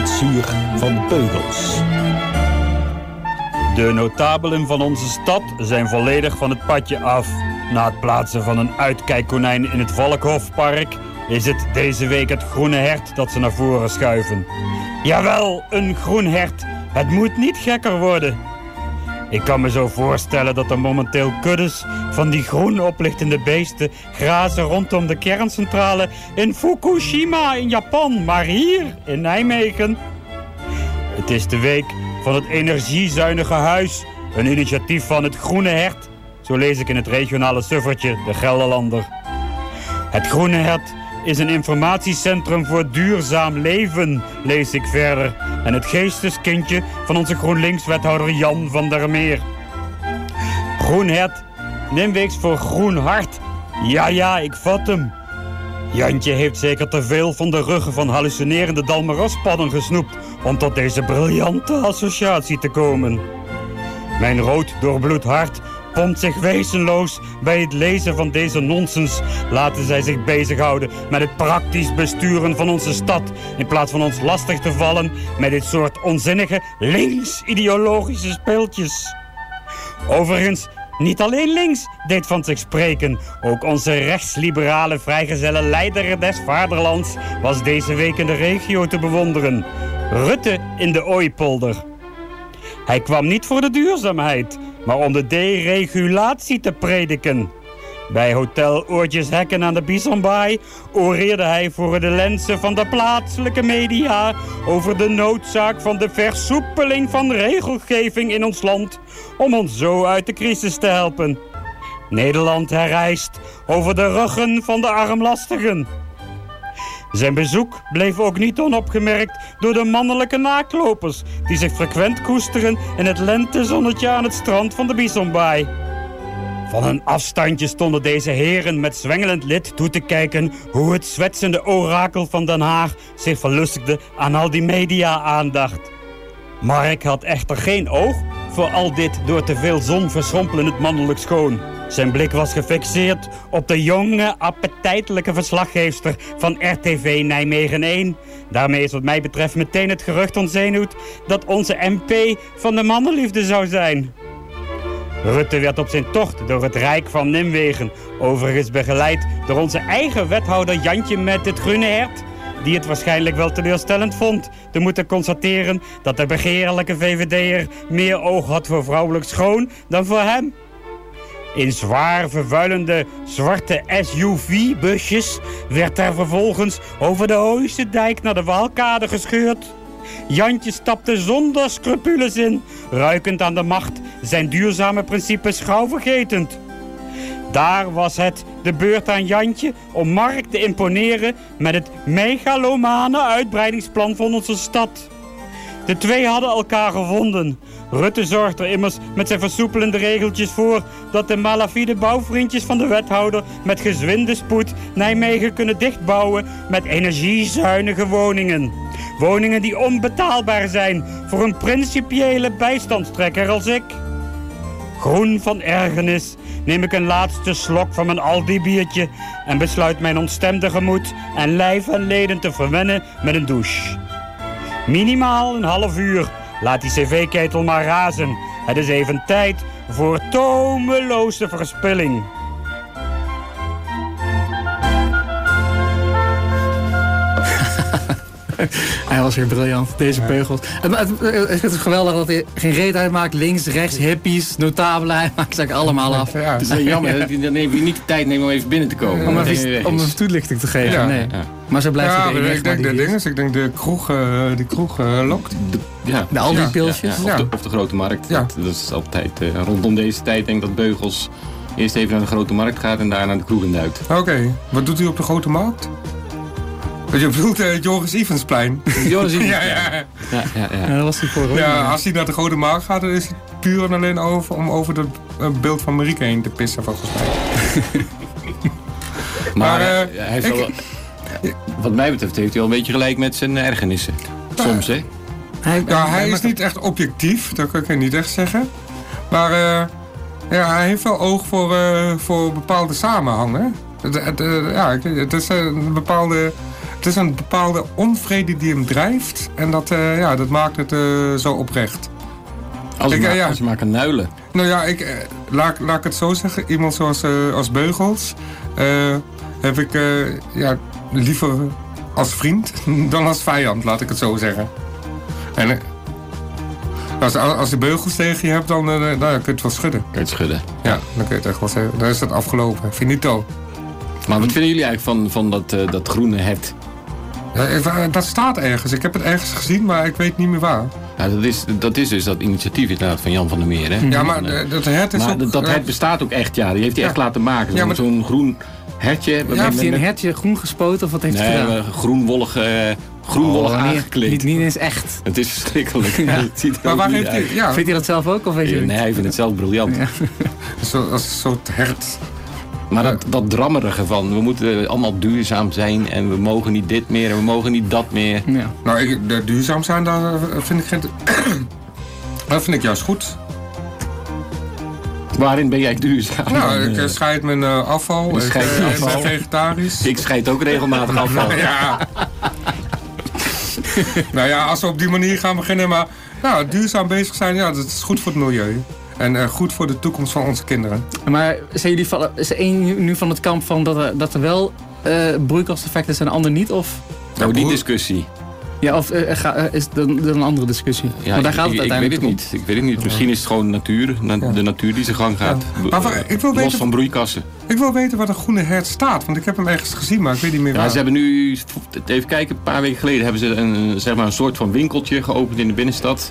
[SPEAKER 9] Het zuur van beugels.
[SPEAKER 10] De notabelen van onze stad zijn volledig van het padje af. Na het plaatsen van een uitkijkkonijn in het Valkhofpark is het deze week het groene hert dat ze naar voren schuiven. Jawel, een groen hert. Het moet niet gekker worden. Ik kan me zo voorstellen dat er momenteel kuddes van die groen oplichtende beesten grazen rondom de kerncentrale in Fukushima in Japan, maar hier in Nijmegen. Het is de week van het energiezuinige huis, een initiatief van het Groene Hert. Zo lees ik in het regionale suffertje De Gelderlander. Het Groene Hert is een informatiecentrum voor duurzaam leven, lees ik verder. En het geesteskindje van onze GroenLinks-wethouder Jan van der Meer. Groen Hert, Nimweeks voor Groen Hart. Ja, ja, ik vat hem. Jantje heeft zeker te veel van de ruggen van hallucinerende Dalmaraspadden gesnoept... om tot deze briljante associatie te komen. Mijn rood doorbloed hart pompt zich wezenloos bij het lezen van deze nonsens. Laten zij zich bezighouden met het praktisch besturen van onze stad... in plaats van ons lastig te vallen met dit soort onzinnige links-ideologische speeltjes. Overigens, niet alleen links deed van zich spreken. Ook onze rechtsliberale vrijgezelle leider des vaderlands was deze week in de regio te bewonderen. Rutte in de Ooipolder. Hij kwam niet voor de duurzaamheid, maar om de deregulatie te prediken. Bij Hotel Oortjes Hekken aan de Bisonbaai oreerde hij voor de lenzen van de plaatselijke media over de noodzaak van de versoepeling van regelgeving in ons land om ons zo uit de crisis te helpen. Nederland herrijst over de ruggen van de armlastigen. Zijn bezoek bleef ook niet onopgemerkt door de mannelijke naaklopers... die zich frequent koesteren in het lentezonnetje aan het strand van de Bisonbaai. Van een afstandje stonden deze heren met zwengelend lid toe te kijken... hoe het zwetsende orakel van Den Haag zich verlustigde aan al die media-aandacht. Mark had echter geen oog voor al dit door te veel zon verschrompelend mannelijk schoon. Zijn blik was gefixeerd op de jonge, appetijtelijke verslaggeefster van RTV Nijmegen 1. Daarmee is wat mij betreft meteen het gerucht ontzenuwd dat onze MP van de mannenliefde zou zijn. Rutte werd op zijn tocht door het Rijk van Nimwegen. Overigens begeleid door onze eigen wethouder Jantje met het groene hert. Die het waarschijnlijk wel teleurstellend vond te moeten constateren dat de begeerlijke VVD'er meer oog had voor vrouwelijk schoon dan voor hem. In zwaar vervuilende zwarte SUV-busjes werd er vervolgens over de Hooise dijk naar de Waalkade gescheurd. Jantje stapte zonder scrupules in, ruikend aan de macht, zijn duurzame principes gauw vergetend. Daar was het de beurt aan Jantje om Mark te imponeren met het megalomane uitbreidingsplan van onze stad. De twee hadden elkaar gevonden. Rutte zorgt er immers met zijn versoepelende regeltjes voor dat de malafide bouwvriendjes van de wethouder met gezwinde spoed Nijmegen kunnen dichtbouwen met energiezuinige woningen. Woningen die onbetaalbaar zijn voor een principiële bijstandstrekker als ik. Groen van ergernis neem ik een laatste slok van mijn Aldi-biertje... en besluit mijn ontstemde gemoed en lijf en leden te verwennen met een douche. Minimaal een half uur. Laat die cv-ketel maar razen. Het is even tijd voor tomeloze verspilling.
[SPEAKER 4] Hij was weer briljant, deze beugels. Het, het, het, het is geweldig dat hij geen reet uitmaakt. Links, rechts, hippies, notabelen. Hij maakt ze allemaal af.
[SPEAKER 6] Het is jammer dat hij dan even niet de tijd neemt om even binnen te komen.
[SPEAKER 4] Om
[SPEAKER 6] hij
[SPEAKER 4] even een toelichting te geven.
[SPEAKER 5] Ja.
[SPEAKER 4] Nee.
[SPEAKER 6] Ja.
[SPEAKER 4] Maar zo blijft
[SPEAKER 5] Ja,
[SPEAKER 4] hij de enige
[SPEAKER 5] ik denk
[SPEAKER 4] die
[SPEAKER 5] de
[SPEAKER 4] is.
[SPEAKER 5] dinges, ik denk de kroeg, eh, die kroeg eh, lokt.
[SPEAKER 6] Ja.
[SPEAKER 4] De Aldi
[SPEAKER 5] Ja,
[SPEAKER 4] pilsjes.
[SPEAKER 6] Ja, of,
[SPEAKER 5] Ja.
[SPEAKER 6] De, of de grote markt.
[SPEAKER 5] Ja.
[SPEAKER 6] Dat, dat is altijd eh, rondom deze tijd denk ik dat Beugels eerst even naar de grote markt gaat en daarna naar de kroeg induikt.
[SPEAKER 5] Oké, wat doet hij op de grote markt? Je bedoelt eh, Joris Evensplein.
[SPEAKER 6] Joris Evensplein.
[SPEAKER 5] ja, ja.
[SPEAKER 6] Ja, ja, ja.
[SPEAKER 4] Ja, dat was hij voor.
[SPEAKER 5] ja, als hij naar de grote markt gaat, dan is het puur en alleen over om over het eh, beeld van Marieke heen te pissen, volgens mij.
[SPEAKER 6] Maar,
[SPEAKER 5] Maar,
[SPEAKER 6] eh,
[SPEAKER 5] eh,
[SPEAKER 6] hij heeft
[SPEAKER 5] ik-
[SPEAKER 6] wel, wat mij betreft heeft hij wel een beetje gelijk met zijn ergernissen. Soms, hè?
[SPEAKER 4] Hij,
[SPEAKER 5] Ja, hij is niet echt objectief, dat kan ik niet echt zeggen. Maar eh, ja, hij heeft wel oog voor, eh, voor bepaalde samenhangen. Het, het, ja, het is een bepaalde... Het is een bepaalde onvrede die hem drijft. En dat, eh, ja, dat maakt het eh, zo oprecht.
[SPEAKER 6] Als
[SPEAKER 5] Ik,
[SPEAKER 6] je
[SPEAKER 5] eh,
[SPEAKER 6] maar,
[SPEAKER 5] ja.
[SPEAKER 6] als je maar kan nuilen.
[SPEAKER 5] Nou ja, ik, eh, laat, laat ik het zo zeggen. Iemand zoals eh, als Beugels eh, heb ik eh, ja, liever als vriend dan als vijand, laat ik het zo zeggen. En eh, als, als je Beugels tegen je hebt, dan, eh, dan kun je het wel schudden.
[SPEAKER 6] Kan je het schudden.
[SPEAKER 5] Ja, dan kun je het echt wel zeggen. Dan is het afgelopen. Finito.
[SPEAKER 6] Maar wat vinden jullie eigenlijk van, van dat, eh, dat groene het?
[SPEAKER 5] Ja, eh, dat staat ergens. Ik heb het ergens gezien, maar ik weet niet meer waar.
[SPEAKER 6] Ja, dat, is, dat is dus dat initiatief inderdaad van Jan van der Meer. Hè?
[SPEAKER 5] Ja, maar
[SPEAKER 6] eh,
[SPEAKER 5] eh, dat hert is
[SPEAKER 6] maar
[SPEAKER 5] ook...
[SPEAKER 6] dat, dat
[SPEAKER 5] eh,
[SPEAKER 6] het bestaat ook echt, ja. Die heeft hij echt
[SPEAKER 5] Ja.
[SPEAKER 6] laten maken.
[SPEAKER 5] Ja,
[SPEAKER 6] Zo'n
[SPEAKER 5] maar-
[SPEAKER 6] zo'n groen hertje. met-
[SPEAKER 4] heeft hij
[SPEAKER 6] met-
[SPEAKER 4] een hertje groen gespoten of wat heeft hij
[SPEAKER 6] Nee,
[SPEAKER 4] gedaan?
[SPEAKER 6] eh, groenwollig, eh, groenwollig
[SPEAKER 4] Oh,
[SPEAKER 6] aangekleed.
[SPEAKER 4] Niet, niet eens echt.
[SPEAKER 6] Het is verschrikkelijk. Het ziet er
[SPEAKER 5] maar waar heeft hij... Ja,
[SPEAKER 4] Vindt hij dat zelf ook of weet je
[SPEAKER 6] Nee, hij vindt het zelf briljant.
[SPEAKER 5] zo, als een soort hert.
[SPEAKER 6] Maar dat, dat drammerige van, we moeten allemaal duurzaam zijn en we mogen niet dit meer en we mogen niet dat meer.
[SPEAKER 4] Ja.
[SPEAKER 5] Nou, ik, de duurzaam zijn, daar vind ik geen... dat vind ik juist goed.
[SPEAKER 6] Waarin ben jij duurzaam?
[SPEAKER 5] Nou, ik eh, scheid mijn eh, afval. Ik, eh, ik
[SPEAKER 6] afval.
[SPEAKER 5] ben vegetarisch.
[SPEAKER 6] Ik scheid ook regelmatig afval.
[SPEAKER 5] Ja. nou ja, als we op die manier gaan beginnen, maar nou, duurzaam bezig zijn, ja, dat is goed voor het milieu. En eh, goed voor de toekomst van onze kinderen.
[SPEAKER 4] Maar zijn jullie van, is er één nu van het kamp van dat er, dat er wel eh broeikaseffect is en de ander niet? Of,
[SPEAKER 6] Nou, die discussie.
[SPEAKER 4] Ja, of eh, ga- eh, is dat een andere discussie?
[SPEAKER 6] Ja,
[SPEAKER 4] maar daar gaat het
[SPEAKER 6] ik, ik weet
[SPEAKER 4] uiteindelijk
[SPEAKER 6] het niet. Ik weet het niet. Misschien is het gewoon natuur, na-
[SPEAKER 5] Ja.
[SPEAKER 6] de natuur die zijn gang gaat.
[SPEAKER 5] Ja. Maar ik wil
[SPEAKER 6] Los
[SPEAKER 5] weten-
[SPEAKER 6] van broeikassen.
[SPEAKER 5] Ik wil weten waar de groene hert staat, want ik heb hem ergens gezien, maar ik weet niet meer
[SPEAKER 6] Ja,
[SPEAKER 5] waar.
[SPEAKER 6] ze hebben nu, even kijken, een paar weken geleden hebben ze een, zeg maar een soort van winkeltje geopend in de binnenstad.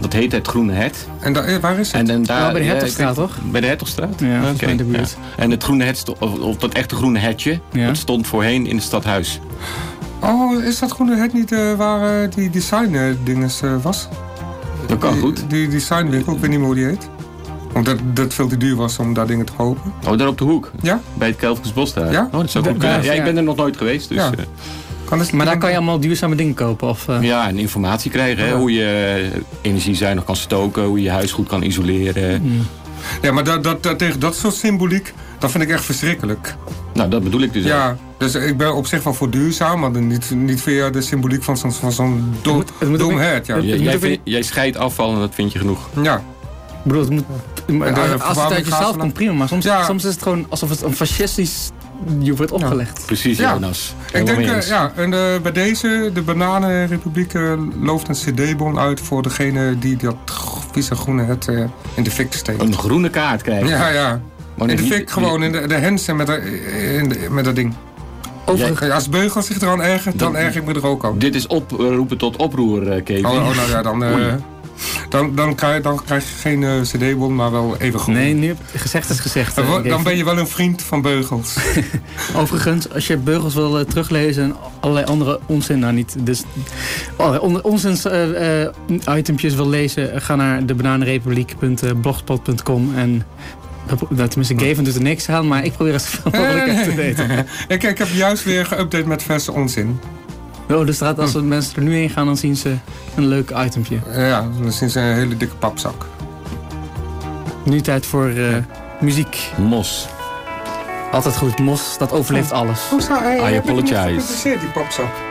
[SPEAKER 6] Dat heet het Groene Het.
[SPEAKER 5] En da- eh, waar is het?
[SPEAKER 6] En, en daar,
[SPEAKER 4] Nou, bij de Hertogstraat, toch?
[SPEAKER 6] Bij de Hertogstraat?
[SPEAKER 4] Ja, mij in de buurt.
[SPEAKER 6] ja. En het groene het, sto- of, of dat echte groene hetje,
[SPEAKER 4] Ja.
[SPEAKER 6] dat stond voorheen in het stadhuis.
[SPEAKER 5] Oh, is dat groene hert niet eh, waar eh, die design eh, dinges eh, was?
[SPEAKER 6] Dat kan
[SPEAKER 5] Die-
[SPEAKER 6] goed.
[SPEAKER 5] Die designwinkel, ik weet niet meer hoe die heet. Omdat dat het veel te duur was om daar dingen te kopen.
[SPEAKER 6] Oh, daar op de hoek,
[SPEAKER 5] Ja?
[SPEAKER 6] bij het Keltisch Bos daar.
[SPEAKER 5] Ja?
[SPEAKER 6] Oh, dat zou goed kunnen. Ja, ik ben er nog nooit geweest, dus...
[SPEAKER 5] Ja.
[SPEAKER 6] eh,
[SPEAKER 5] Kan
[SPEAKER 4] Maar daar kan je allemaal duurzame dingen kopen? Of, eh?
[SPEAKER 6] Ja, en informatie krijgen. Hè?
[SPEAKER 5] Ja.
[SPEAKER 6] Hoe je energiezuinig kan stoken, hoe je je huis goed kan isoleren.
[SPEAKER 5] Ja, maar dat, dat, dat- tegen dat soort symboliek, dat vind ik echt verschrikkelijk.
[SPEAKER 6] Nou, dat bedoel ik dus ook.
[SPEAKER 5] Ja, dus ik ben op zich wel voor duurzaam, maar niet, niet via de symboliek van zo'n van zo'n dom, dom hert. Ja.
[SPEAKER 6] Jij, jij, vind- jij scheidt afval en dat vind je genoeg.
[SPEAKER 5] ja.
[SPEAKER 4] Ik bedoel, het moet, maar
[SPEAKER 5] En de
[SPEAKER 4] als, als het uit jezelf komt, prima. Maar soms,
[SPEAKER 5] Ja.
[SPEAKER 4] soms is het gewoon alsof het een fascistisch je wordt opgelegd.
[SPEAKER 6] Precies,
[SPEAKER 5] Ja.
[SPEAKER 6] Jonas.
[SPEAKER 5] Ik denk, eh, ja, en eh, bij deze, de Bananenrepubliek, eh, looft een cd-bon uit voor degene die dat vieze groene het eh, in de fik steekt.
[SPEAKER 6] Een groene kaart krijgen.
[SPEAKER 5] Ja, ja.
[SPEAKER 6] Maar
[SPEAKER 5] In de fik gewoon, in de, de hensen met, de- met dat ding.
[SPEAKER 4] Overigens,
[SPEAKER 5] Ja, Als Beugel zich eraan ergert, dan erg ik me er ook aan.
[SPEAKER 6] Dit is oproepen tot oproer, eh, Kevin.
[SPEAKER 5] Oh, oh, nou ja, dan, eh, dan, dan, krijg, dan krijg je geen eh, cd-bon, maar wel even groen.
[SPEAKER 4] nee, nu gezegd is gezegd.
[SPEAKER 5] Dan, dan ben je wel een vriend van Beugels.
[SPEAKER 4] Overigens, als je beugels wil teruglezen en allerlei andere onzin, nou niet, dus allerlei on, onzins eh, eh, itempjes wil lezen, ga naar de bananenrepubliek.blogspot.com en nou, tenminste, Gavin doet er niks aan, maar ik probeer het zoveel mogelijk uit te weten.
[SPEAKER 5] ik, ik heb juist weer geüpdate met verse onzin.
[SPEAKER 4] Oh, dus dat, als mensen er nu in gaan, dan zien ze een leuk itempje.
[SPEAKER 5] Ja, dan zien ze een hele dikke papzak.
[SPEAKER 4] Nu tijd voor eh, muziek.
[SPEAKER 6] Mos.
[SPEAKER 4] Altijd goed, Mos, dat overleeft alles.
[SPEAKER 5] Hoe zou hij?
[SPEAKER 6] I apologize.
[SPEAKER 5] geïnteresseerd, die papzak.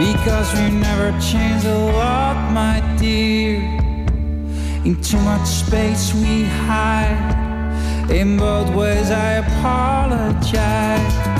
[SPEAKER 2] Because we never change a lot, my dear. In too much space we hide. In both ways I apologize.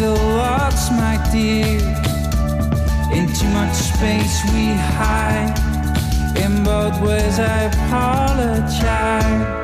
[SPEAKER 2] changed a my dear. In too much space we hide. In both ways, I apologize.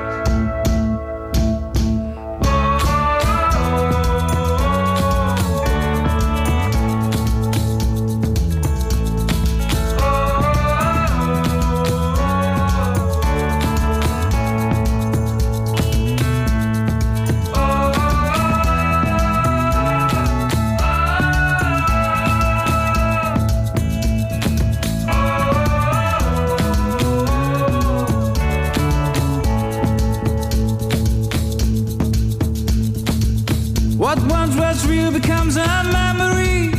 [SPEAKER 2] Becomes a memory.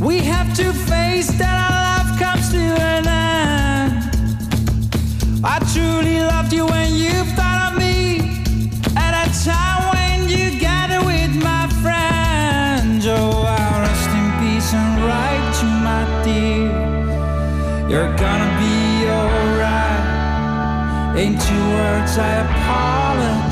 [SPEAKER 2] We have to face that our love comes to an end. I truly loved you when you thought of me. At a time when you gathered with my friends. Oh, I rest in peace and write to my dear. You're gonna be alright. In two words, I apologize.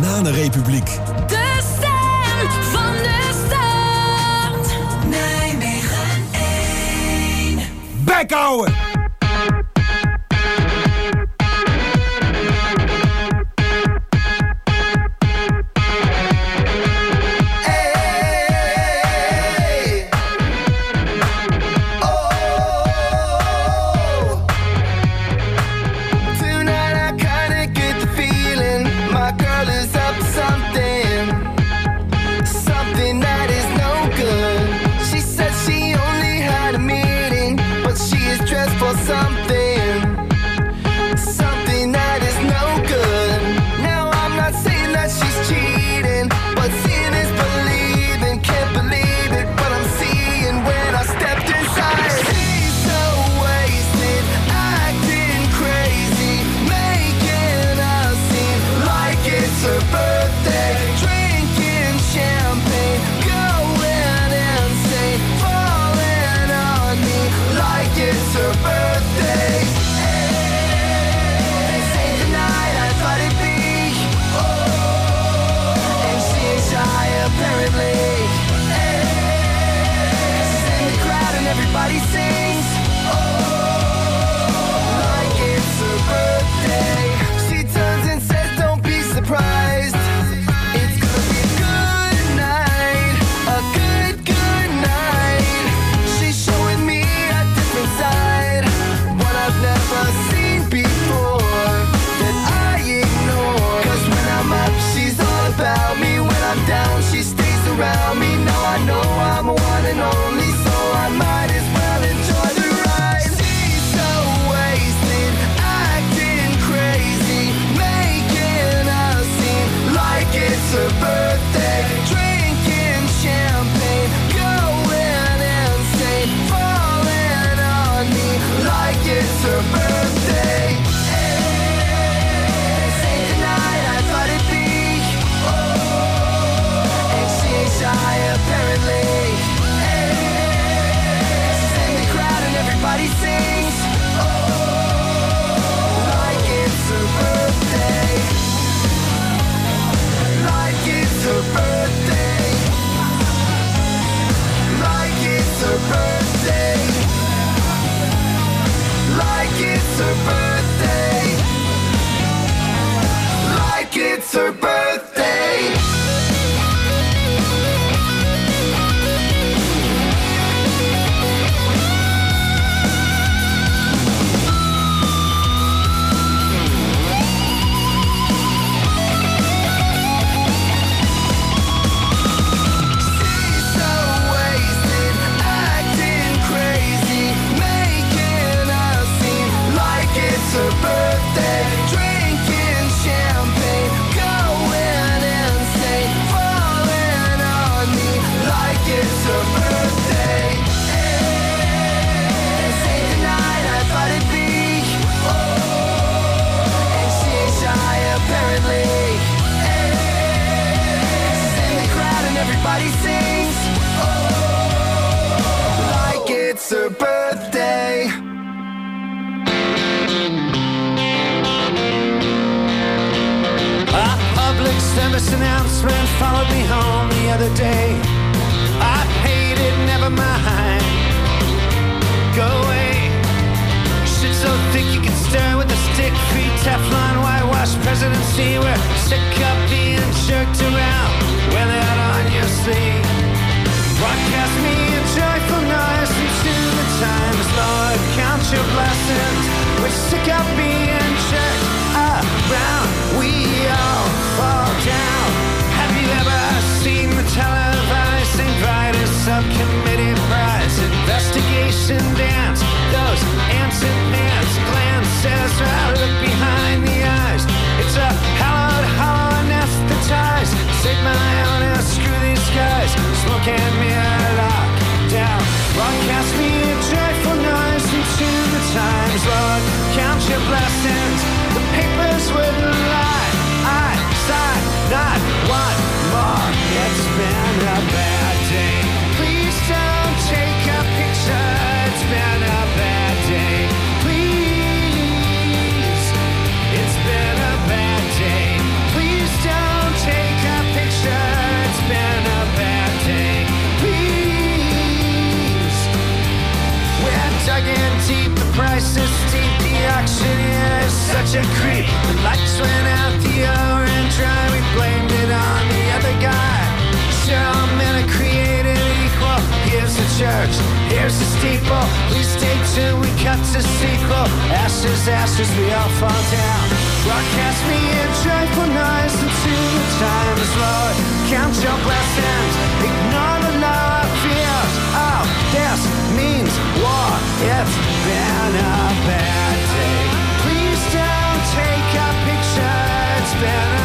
[SPEAKER 1] bananenrepubliek.
[SPEAKER 11] De stem van de stad. Nijmegen 1.
[SPEAKER 12] Bek houden!
[SPEAKER 13] It's her birthday. Like it's her birthday. everybody sings oh, like it's her birthday.
[SPEAKER 14] A public service announcement followed me home the other day. I hate it, never mind. Go away. Shit so thick you can stir with a stick. Free Teflon, whitewash presidency. We're sick of being jerked around see. Broadcast me a joyful noise, reach to the times, Lord, count your blessings. We're sick of being checked around, we all fall down. Have you ever seen the televised inviters subcommittee prize investigation dance? Those
[SPEAKER 12] can be such a creep. The lights went out the hour and dry, we blamed it on the other guy. Sure, men are created equal. Here's the church, here's the steeple. Please stay tuned, we cut to sequel. Ashes, ashes, we all fall down. Broadcast me in joyful noise into the times, Lord. Count your blessings, ignore the law fears. Oh, this means war. It's been a bad It's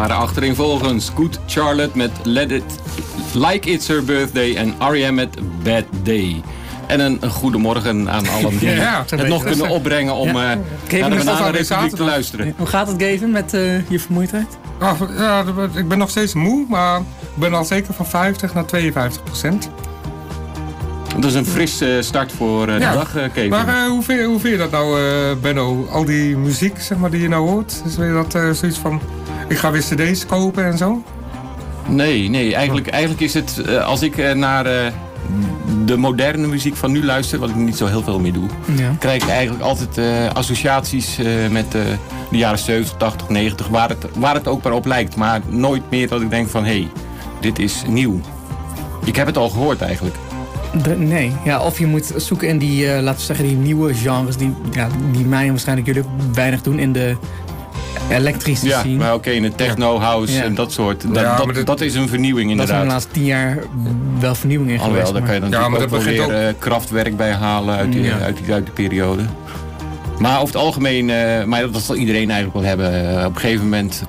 [SPEAKER 6] En dat waren achtereenvolgens Good Charlotte met Let It Like It's Her Birthday en R.E.M. met Bad Day. En een, een goedemorgen aan allen die
[SPEAKER 4] Ja,
[SPEAKER 6] het nog kunnen opbrengen om
[SPEAKER 4] Ja.
[SPEAKER 6] eh,
[SPEAKER 4] Kevin,
[SPEAKER 6] naar de Bananenrepubliek te luisteren.
[SPEAKER 4] Hoe gaat het, Gavin, met eh, je vermoeidheid?
[SPEAKER 5] Ah, ja, ik ben nog steeds moe, maar ik ben al zeker van 50 naar 52 procent.
[SPEAKER 6] Dat is een frisse start voor eh, de dag, eh, Kevin.
[SPEAKER 5] Maar eh, hoe, vind, hoe vind je dat nou, eh, Benno? Al die muziek zeg maar, die je nou hoort. Is weer dat eh, zoiets van, ik ga weer cd's kopen en zo?
[SPEAKER 6] Nee, nee. Eigenlijk, eigenlijk is het, eh, als ik eh, naar eh, de moderne muziek van nu luister, wat ik niet zo heel veel meer doe,
[SPEAKER 4] Ja.
[SPEAKER 6] krijg ik eigenlijk altijd associaties met de jaren 70, 80, 90, waar het, waar het ook maar op lijkt. Maar nooit meer dat ik denk van, hé, hey, dit is nieuw. Ik heb het al gehoord eigenlijk.
[SPEAKER 4] De- nee, ja, of je moet zoeken in die, laten we zeggen, die nieuwe genres die, ja, die mij en waarschijnlijk jullie ook weinig doen in de elektrische
[SPEAKER 6] Ja,
[SPEAKER 4] scene.
[SPEAKER 6] maar oké, in de techno, house
[SPEAKER 4] Ja.
[SPEAKER 6] en dat soort. Dat,
[SPEAKER 5] Ja,
[SPEAKER 6] dat,
[SPEAKER 5] maar dit-
[SPEAKER 6] dat is een vernieuwing
[SPEAKER 4] Dat is de
[SPEAKER 6] inderdaad.
[SPEAKER 4] laatste tien jaar wel vernieuwing in
[SPEAKER 6] Alhoewel,
[SPEAKER 4] geweest.
[SPEAKER 6] daar kan je dan
[SPEAKER 5] Ja, maar
[SPEAKER 6] ook
[SPEAKER 5] dat
[SPEAKER 6] wel
[SPEAKER 5] begint
[SPEAKER 6] weer eh, krachtwerk bij halen uit die,
[SPEAKER 4] Ja.
[SPEAKER 6] uit die, uit die periode. Maar over het algemeen, eh, maar dat zal iedereen eigenlijk wel hebben. Eh, op een gegeven moment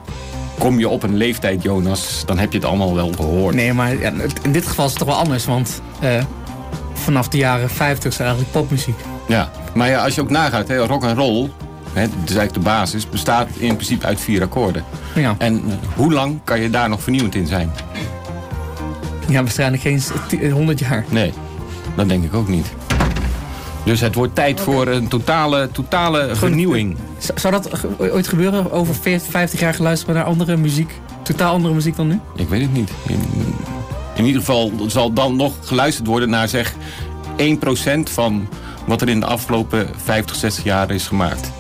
[SPEAKER 6] kom je op een leeftijd, Jonas, dan heb je het allemaal wel gehoord.
[SPEAKER 4] Nee, maar ja, in dit geval is het toch wel anders, want eh, vanaf de jaren 50 is eigenlijk popmuziek.
[SPEAKER 6] Ja, maar ja, als je ook nagaat, hè, rock and roll, hè, dat is eigenlijk de basis, bestaat in principe uit vier akkoorden.
[SPEAKER 4] Ja,
[SPEAKER 6] En eh, hoe lang kan je daar nog vernieuwend in zijn?
[SPEAKER 4] ja waarschijnlijk geen s- ti- 100 jaar.
[SPEAKER 6] Nee, dat denk ik ook niet. Dus het wordt tijd voor een totale, totale vernieuwing.
[SPEAKER 4] Z- Zou dat ooit gebeuren, over 40, 50 jaar geluisterd naar andere muziek? Totaal andere muziek dan nu?
[SPEAKER 6] Ik weet het niet. In, in ieder geval zal dan nog geluisterd worden naar zeg 1% van wat er in de afgelopen 50, 60 jaar is gemaakt.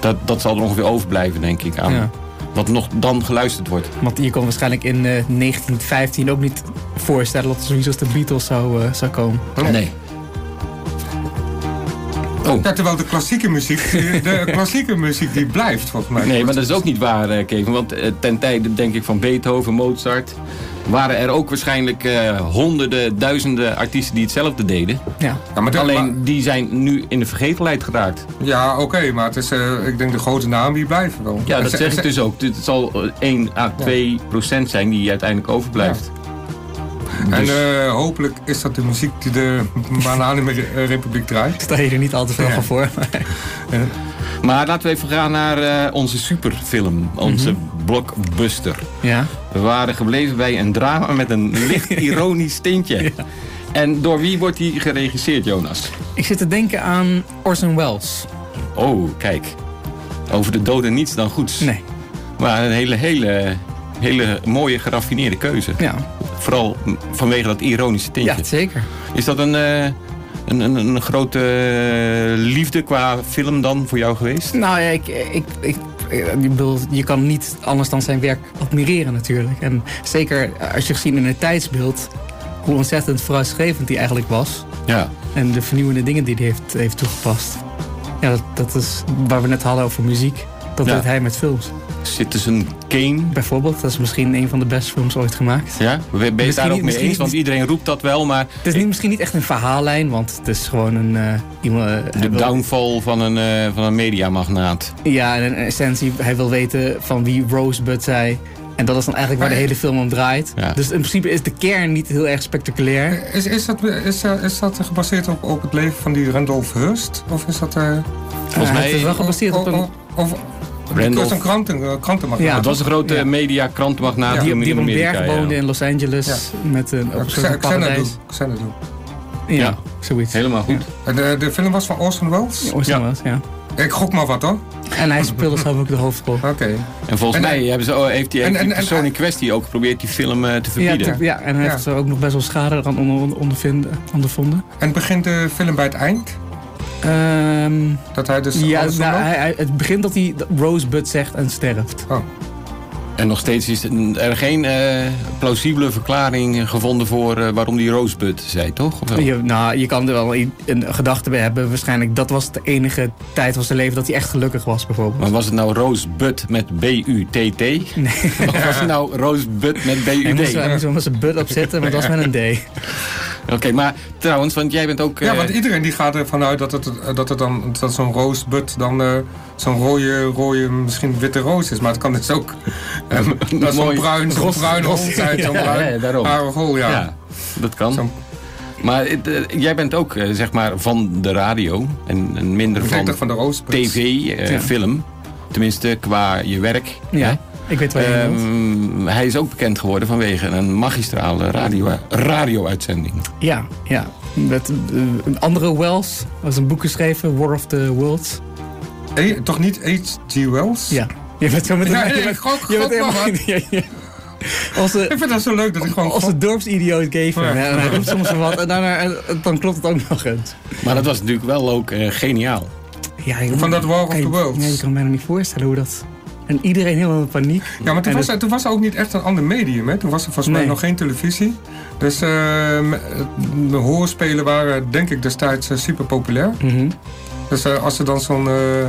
[SPEAKER 6] Dat, dat zal er ongeveer overblijven, denk ik, aan
[SPEAKER 4] Ja.
[SPEAKER 6] wat nog dan geluisterd wordt.
[SPEAKER 4] Want je kon waarschijnlijk in eh, 1915 ook niet voorstellen dat er zoiets als de Beatles zou, eh, zou komen.
[SPEAKER 6] Nee. Oh.
[SPEAKER 5] Ja, terwijl de klassieke muziek, de klassieke muziek die blijft volgens mij.
[SPEAKER 6] Nee, maar dat is ook niet waar, eh, Kevin. Want eh, ten tijde denk ik van Beethoven, Mozart... waren er ook waarschijnlijk eh, honderden, duizenden artiesten die hetzelfde deden.
[SPEAKER 4] Ja.
[SPEAKER 5] maar
[SPEAKER 6] Alleen
[SPEAKER 5] maar-
[SPEAKER 6] die zijn nu in de vergetelheid geraakt.
[SPEAKER 5] Ja, oké, maar het is, eh, ik denk de grote namen die blijven wel.
[SPEAKER 6] Ja, dat
[SPEAKER 5] En-
[SPEAKER 6] zeg ik
[SPEAKER 5] en-
[SPEAKER 6] dus ook. Het zal eh, 1 à 2 procent zijn die uiteindelijk overblijft.
[SPEAKER 5] En
[SPEAKER 6] Dus-
[SPEAKER 5] eh, hopelijk is dat de muziek die de Bananenrepubliek draait.
[SPEAKER 4] Stel je er niet al te veel
[SPEAKER 5] Ja.
[SPEAKER 4] van voor.
[SPEAKER 6] Maar laten we even gaan naar eh, onze superfilm. Onze
[SPEAKER 4] Mhm.
[SPEAKER 6] Blockbuster.
[SPEAKER 4] Ja.
[SPEAKER 6] We waren gebleven bij een drama met een licht ironisch tintje. En door wie wordt die geregisseerd, Jonas?
[SPEAKER 4] Ik zit te denken aan Orson Welles.
[SPEAKER 6] Oh, kijk. Over de doden niets dan goeds.
[SPEAKER 4] Nee.
[SPEAKER 6] Maar een hele, hele, hele mooie geraffineerde keuze.
[SPEAKER 4] Ja.
[SPEAKER 6] Vooral vanwege dat ironische tintje.
[SPEAKER 4] Ja, zeker.
[SPEAKER 6] Is dat een, eh, een, een, een grote eh, liefde qua film dan voor jou geweest?
[SPEAKER 4] Nou ja, ik, ik, ik, ik bedoel, je kan niet anders dan zijn werk admireren natuurlijk. En zeker als je gezien in het tijdsbeeld hoe ontzettend vooruitstrevend hij eigenlijk was.
[SPEAKER 6] Ja.
[SPEAKER 4] En de vernieuwende dingen die hij heeft, heeft toegepast. Ja, dat, dat is waar we net hadden over muziek. Dat
[SPEAKER 6] Ja.
[SPEAKER 4] doet hij met films.
[SPEAKER 6] Citizen Kane.
[SPEAKER 4] Bijvoorbeeld, dat is misschien een van de beste films ooit gemaakt.
[SPEAKER 6] Ja? Ben je
[SPEAKER 4] Misschien
[SPEAKER 6] daar ook mee
[SPEAKER 4] misschien
[SPEAKER 6] eens? Want iedereen roept dat wel, maar
[SPEAKER 4] Het is niet, misschien niet echt een verhaallijn, want het is gewoon een... eh, iemand, eh,
[SPEAKER 6] de
[SPEAKER 4] wil-
[SPEAKER 6] downfall van een, eh, van een mediamagnaat.
[SPEAKER 4] Ja, en in essentie, hij wil weten van wie Rosebud zei. En dat is dan eigenlijk waar de hele film om draait.
[SPEAKER 6] Ja.
[SPEAKER 4] Dus in principe is de kern niet heel erg spectaculair.
[SPEAKER 5] Is, is, dat, is, is dat gebaseerd op, op het leven van die Randolph Hearst? Of is dat... eh
[SPEAKER 4] Volgens mij- het is wel gebaseerd op een-
[SPEAKER 5] Of, of,
[SPEAKER 6] Randolph-
[SPEAKER 5] of een kranten, eh, krantenmagnaat.
[SPEAKER 4] Ja.
[SPEAKER 6] het was een grote
[SPEAKER 4] Ja.
[SPEAKER 6] media krantenmagnaat
[SPEAKER 5] Ja.
[SPEAKER 4] Die, op- die op een berg
[SPEAKER 6] ja.
[SPEAKER 4] woonde in Los Angeles.
[SPEAKER 5] Ja.
[SPEAKER 4] Met een, op
[SPEAKER 5] Xanadu.
[SPEAKER 4] paradijs.
[SPEAKER 5] Xanadu.
[SPEAKER 4] Ja,
[SPEAKER 6] Ja.
[SPEAKER 4] zoiets.
[SPEAKER 6] Helemaal goed.
[SPEAKER 5] En de, de film was van Orson Welles?
[SPEAKER 4] Orson
[SPEAKER 6] Ja.
[SPEAKER 4] Welles, ja.
[SPEAKER 5] Ik gok maar wat hoor.
[SPEAKER 4] En hij speelde zelf ook de hoofdrol.
[SPEAKER 5] Oké.
[SPEAKER 6] En volgens
[SPEAKER 5] En-
[SPEAKER 6] mij hebben ze, oh, heeft die, heeft die
[SPEAKER 5] en- en-
[SPEAKER 6] persoon in kwestie ook geprobeerd die film eh, te
[SPEAKER 4] Ja,
[SPEAKER 6] verbieden.
[SPEAKER 4] te- ja, en hij
[SPEAKER 5] Ja.
[SPEAKER 4] heeft er ook nog best wel schade aan ondervonden.
[SPEAKER 5] En begint de film bij het eind?
[SPEAKER 4] Ehm,
[SPEAKER 5] Dat hij dus
[SPEAKER 4] ja,
[SPEAKER 5] alles
[SPEAKER 4] nou, hij, hij- het begint dat hij Rosebud zegt en sterft.
[SPEAKER 5] Oh.
[SPEAKER 6] En nog steeds is er geen eh, plausibele verklaring gevonden voor eh, waarom die Rosebud zei, toch? Of wel?
[SPEAKER 4] Je, nou, je kan er wel een, een gedachte bij hebben. Waarschijnlijk dat was de enige tijd van zijn leven dat hij echt gelukkig was, bijvoorbeeld.
[SPEAKER 6] Maar was het nou Rosebud met B-U-T-T?
[SPEAKER 4] Nee.
[SPEAKER 6] Of was het nou Rosebud met
[SPEAKER 4] Hij moest,
[SPEAKER 6] B-U-D?
[SPEAKER 4] hij moest wel met zijn bud opzetten, maar dat was met een D.
[SPEAKER 6] Oké, maar trouwens, want jij bent ook...
[SPEAKER 5] Ja,
[SPEAKER 6] eh,
[SPEAKER 5] want iedereen die gaat ervan uit dat het, dat het dan dat zo'n roosbud dan eh, zo'n rode, rode, misschien witte roos is. Maar het kan dus ook dat zo'n
[SPEAKER 6] Mooi.
[SPEAKER 5] bruin, zo'n bruin hond zijn, zo'n
[SPEAKER 6] Ja,
[SPEAKER 5] bruin
[SPEAKER 6] ja,
[SPEAKER 5] ja.
[SPEAKER 6] ja. dat kan. Maar eh, jij bent ook, zeg maar, van de radio en, en minder van
[SPEAKER 5] van de roosbud.
[SPEAKER 6] tv, eh,
[SPEAKER 4] Ja.
[SPEAKER 6] film. Tenminste, qua je werk.
[SPEAKER 4] Ja, ik weet waar je.
[SPEAKER 6] Ehm, hij is ook bekend geworden vanwege een magistrale radio, radio-uitzending.
[SPEAKER 4] Ja, ja. Met eh, een andere Wells. Er was een boek geschreven, War of the Worlds.
[SPEAKER 5] Eh, toch niet H.G. Wells?
[SPEAKER 4] Ja. Je bent zo met
[SPEAKER 5] Ja, nee, wat.
[SPEAKER 4] ja, ja. Onze,
[SPEAKER 5] Ik vind dat zo leuk dat ik gewoon...
[SPEAKER 4] onze dorpsidioot geven.
[SPEAKER 5] Ja.
[SPEAKER 4] En hij roept soms wat en daarna, en dan klopt het ook nog eens.
[SPEAKER 6] Maar dat was natuurlijk wel ook eh, geniaal.
[SPEAKER 4] Ja,
[SPEAKER 5] Van dat War of the Worlds.
[SPEAKER 4] Ja, je kan me bijna niet voorstellen hoe dat... En iedereen helemaal in paniek.
[SPEAKER 5] Ja, maar toen
[SPEAKER 4] En
[SPEAKER 5] was,
[SPEAKER 4] het-
[SPEAKER 5] toen was er ook niet echt een ander medium. Hè? Toen was er volgens mij
[SPEAKER 4] Nee.
[SPEAKER 5] nog geen televisie. Dus eh, me- de hoorspelen waren denk ik destijds eh, super populair.
[SPEAKER 4] Mhm.
[SPEAKER 5] Dus eh, als ze dan zo'n... eh,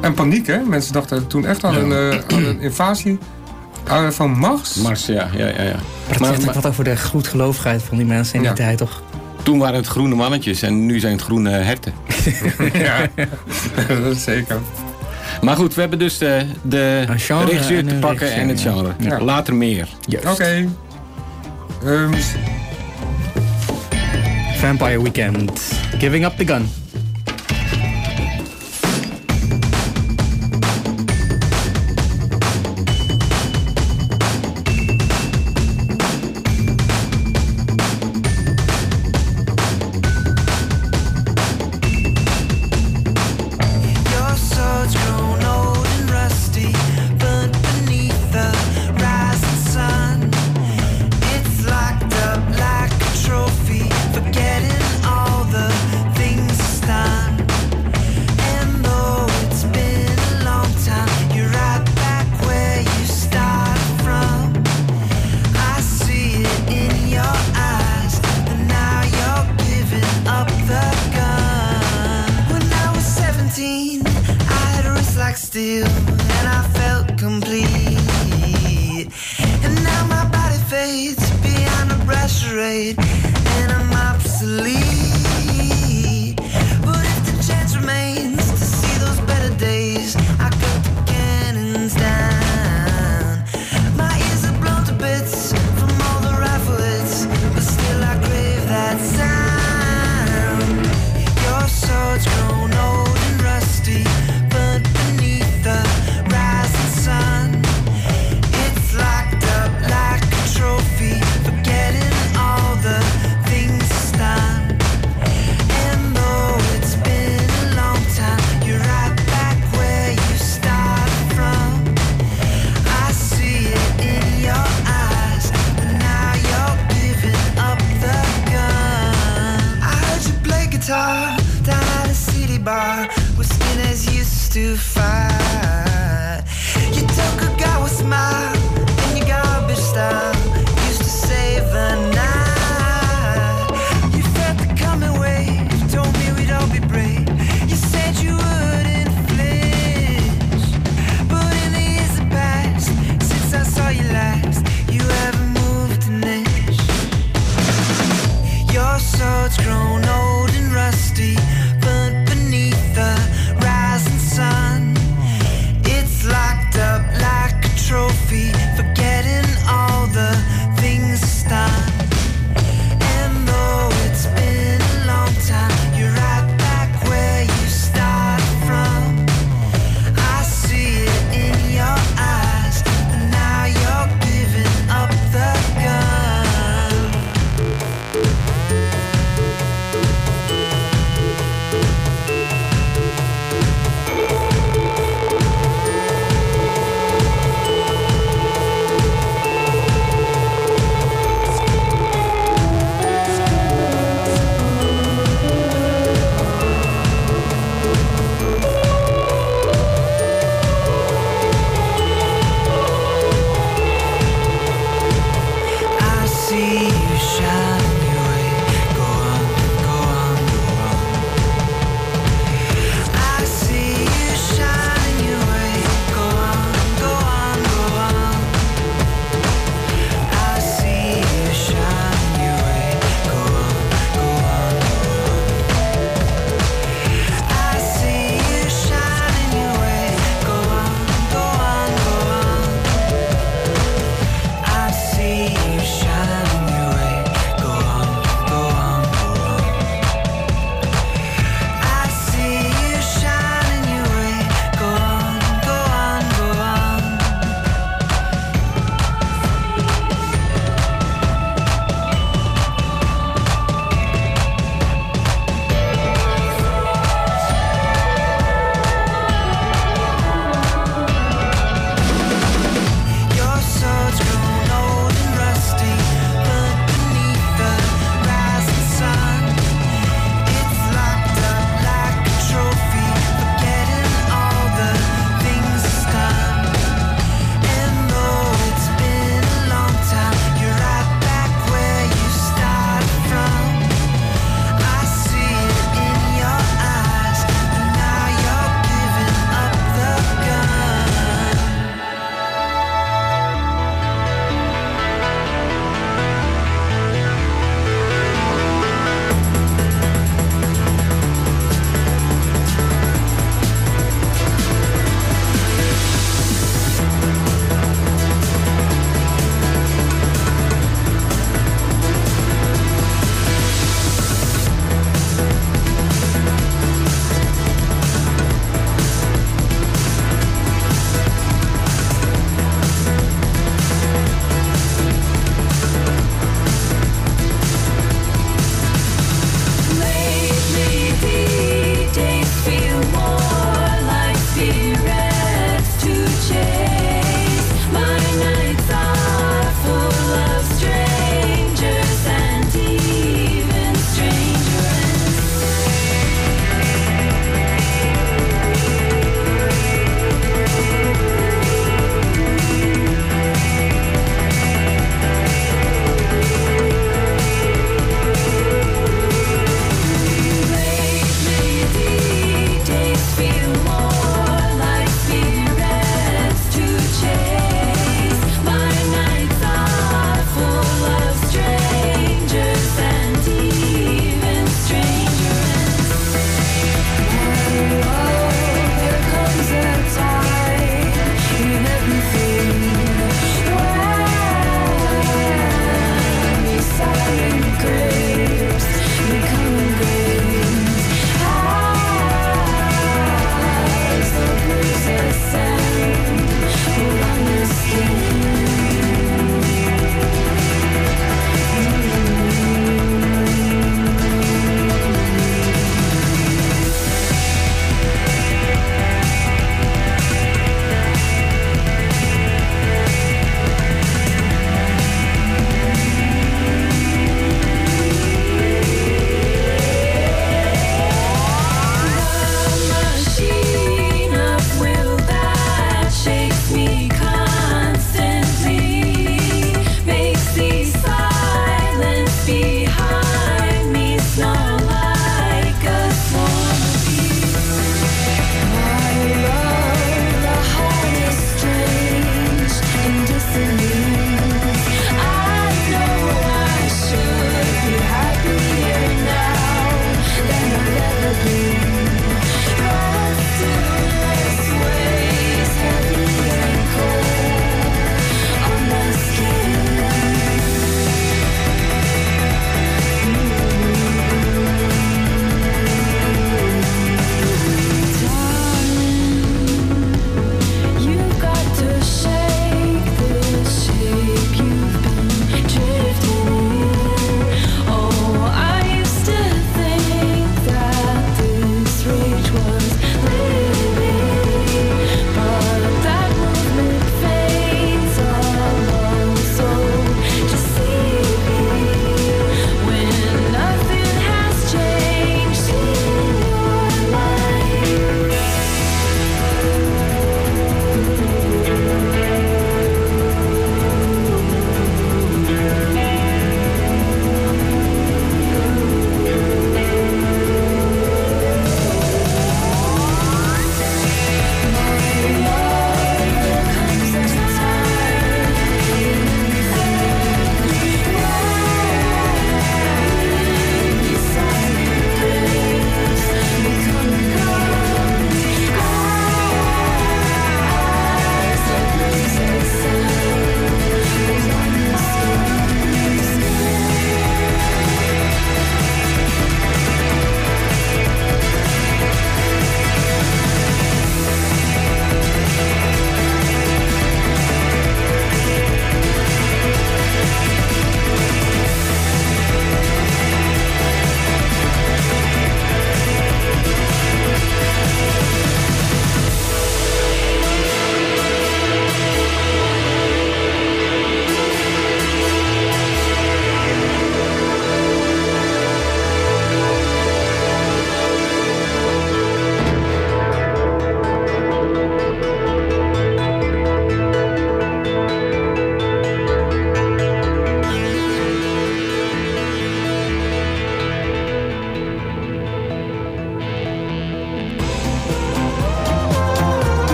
[SPEAKER 5] en paniek, hè? Mensen dachten toen echt aan, een, eh, aan een invasie eh, van Mars.
[SPEAKER 6] Mars, ja, ja, ja. ja.
[SPEAKER 4] Maar dat
[SPEAKER 6] Maar-
[SPEAKER 4] zegt ook
[SPEAKER 6] maar-
[SPEAKER 4] wat over de goedgeloofigheid van die mensen in
[SPEAKER 5] Ja.
[SPEAKER 4] die tijd, toch?
[SPEAKER 6] Toen waren het groene mannetjes en nu zijn het groene herten.
[SPEAKER 5] ja, dat is zeker.
[SPEAKER 6] Maar goed, we hebben dus de, de regisseur
[SPEAKER 4] en
[SPEAKER 6] te pakken en het genre.
[SPEAKER 5] Ja.
[SPEAKER 6] Later meer.
[SPEAKER 5] Oké. Ehm,
[SPEAKER 4] Vampire Weekend. Giving up the gun.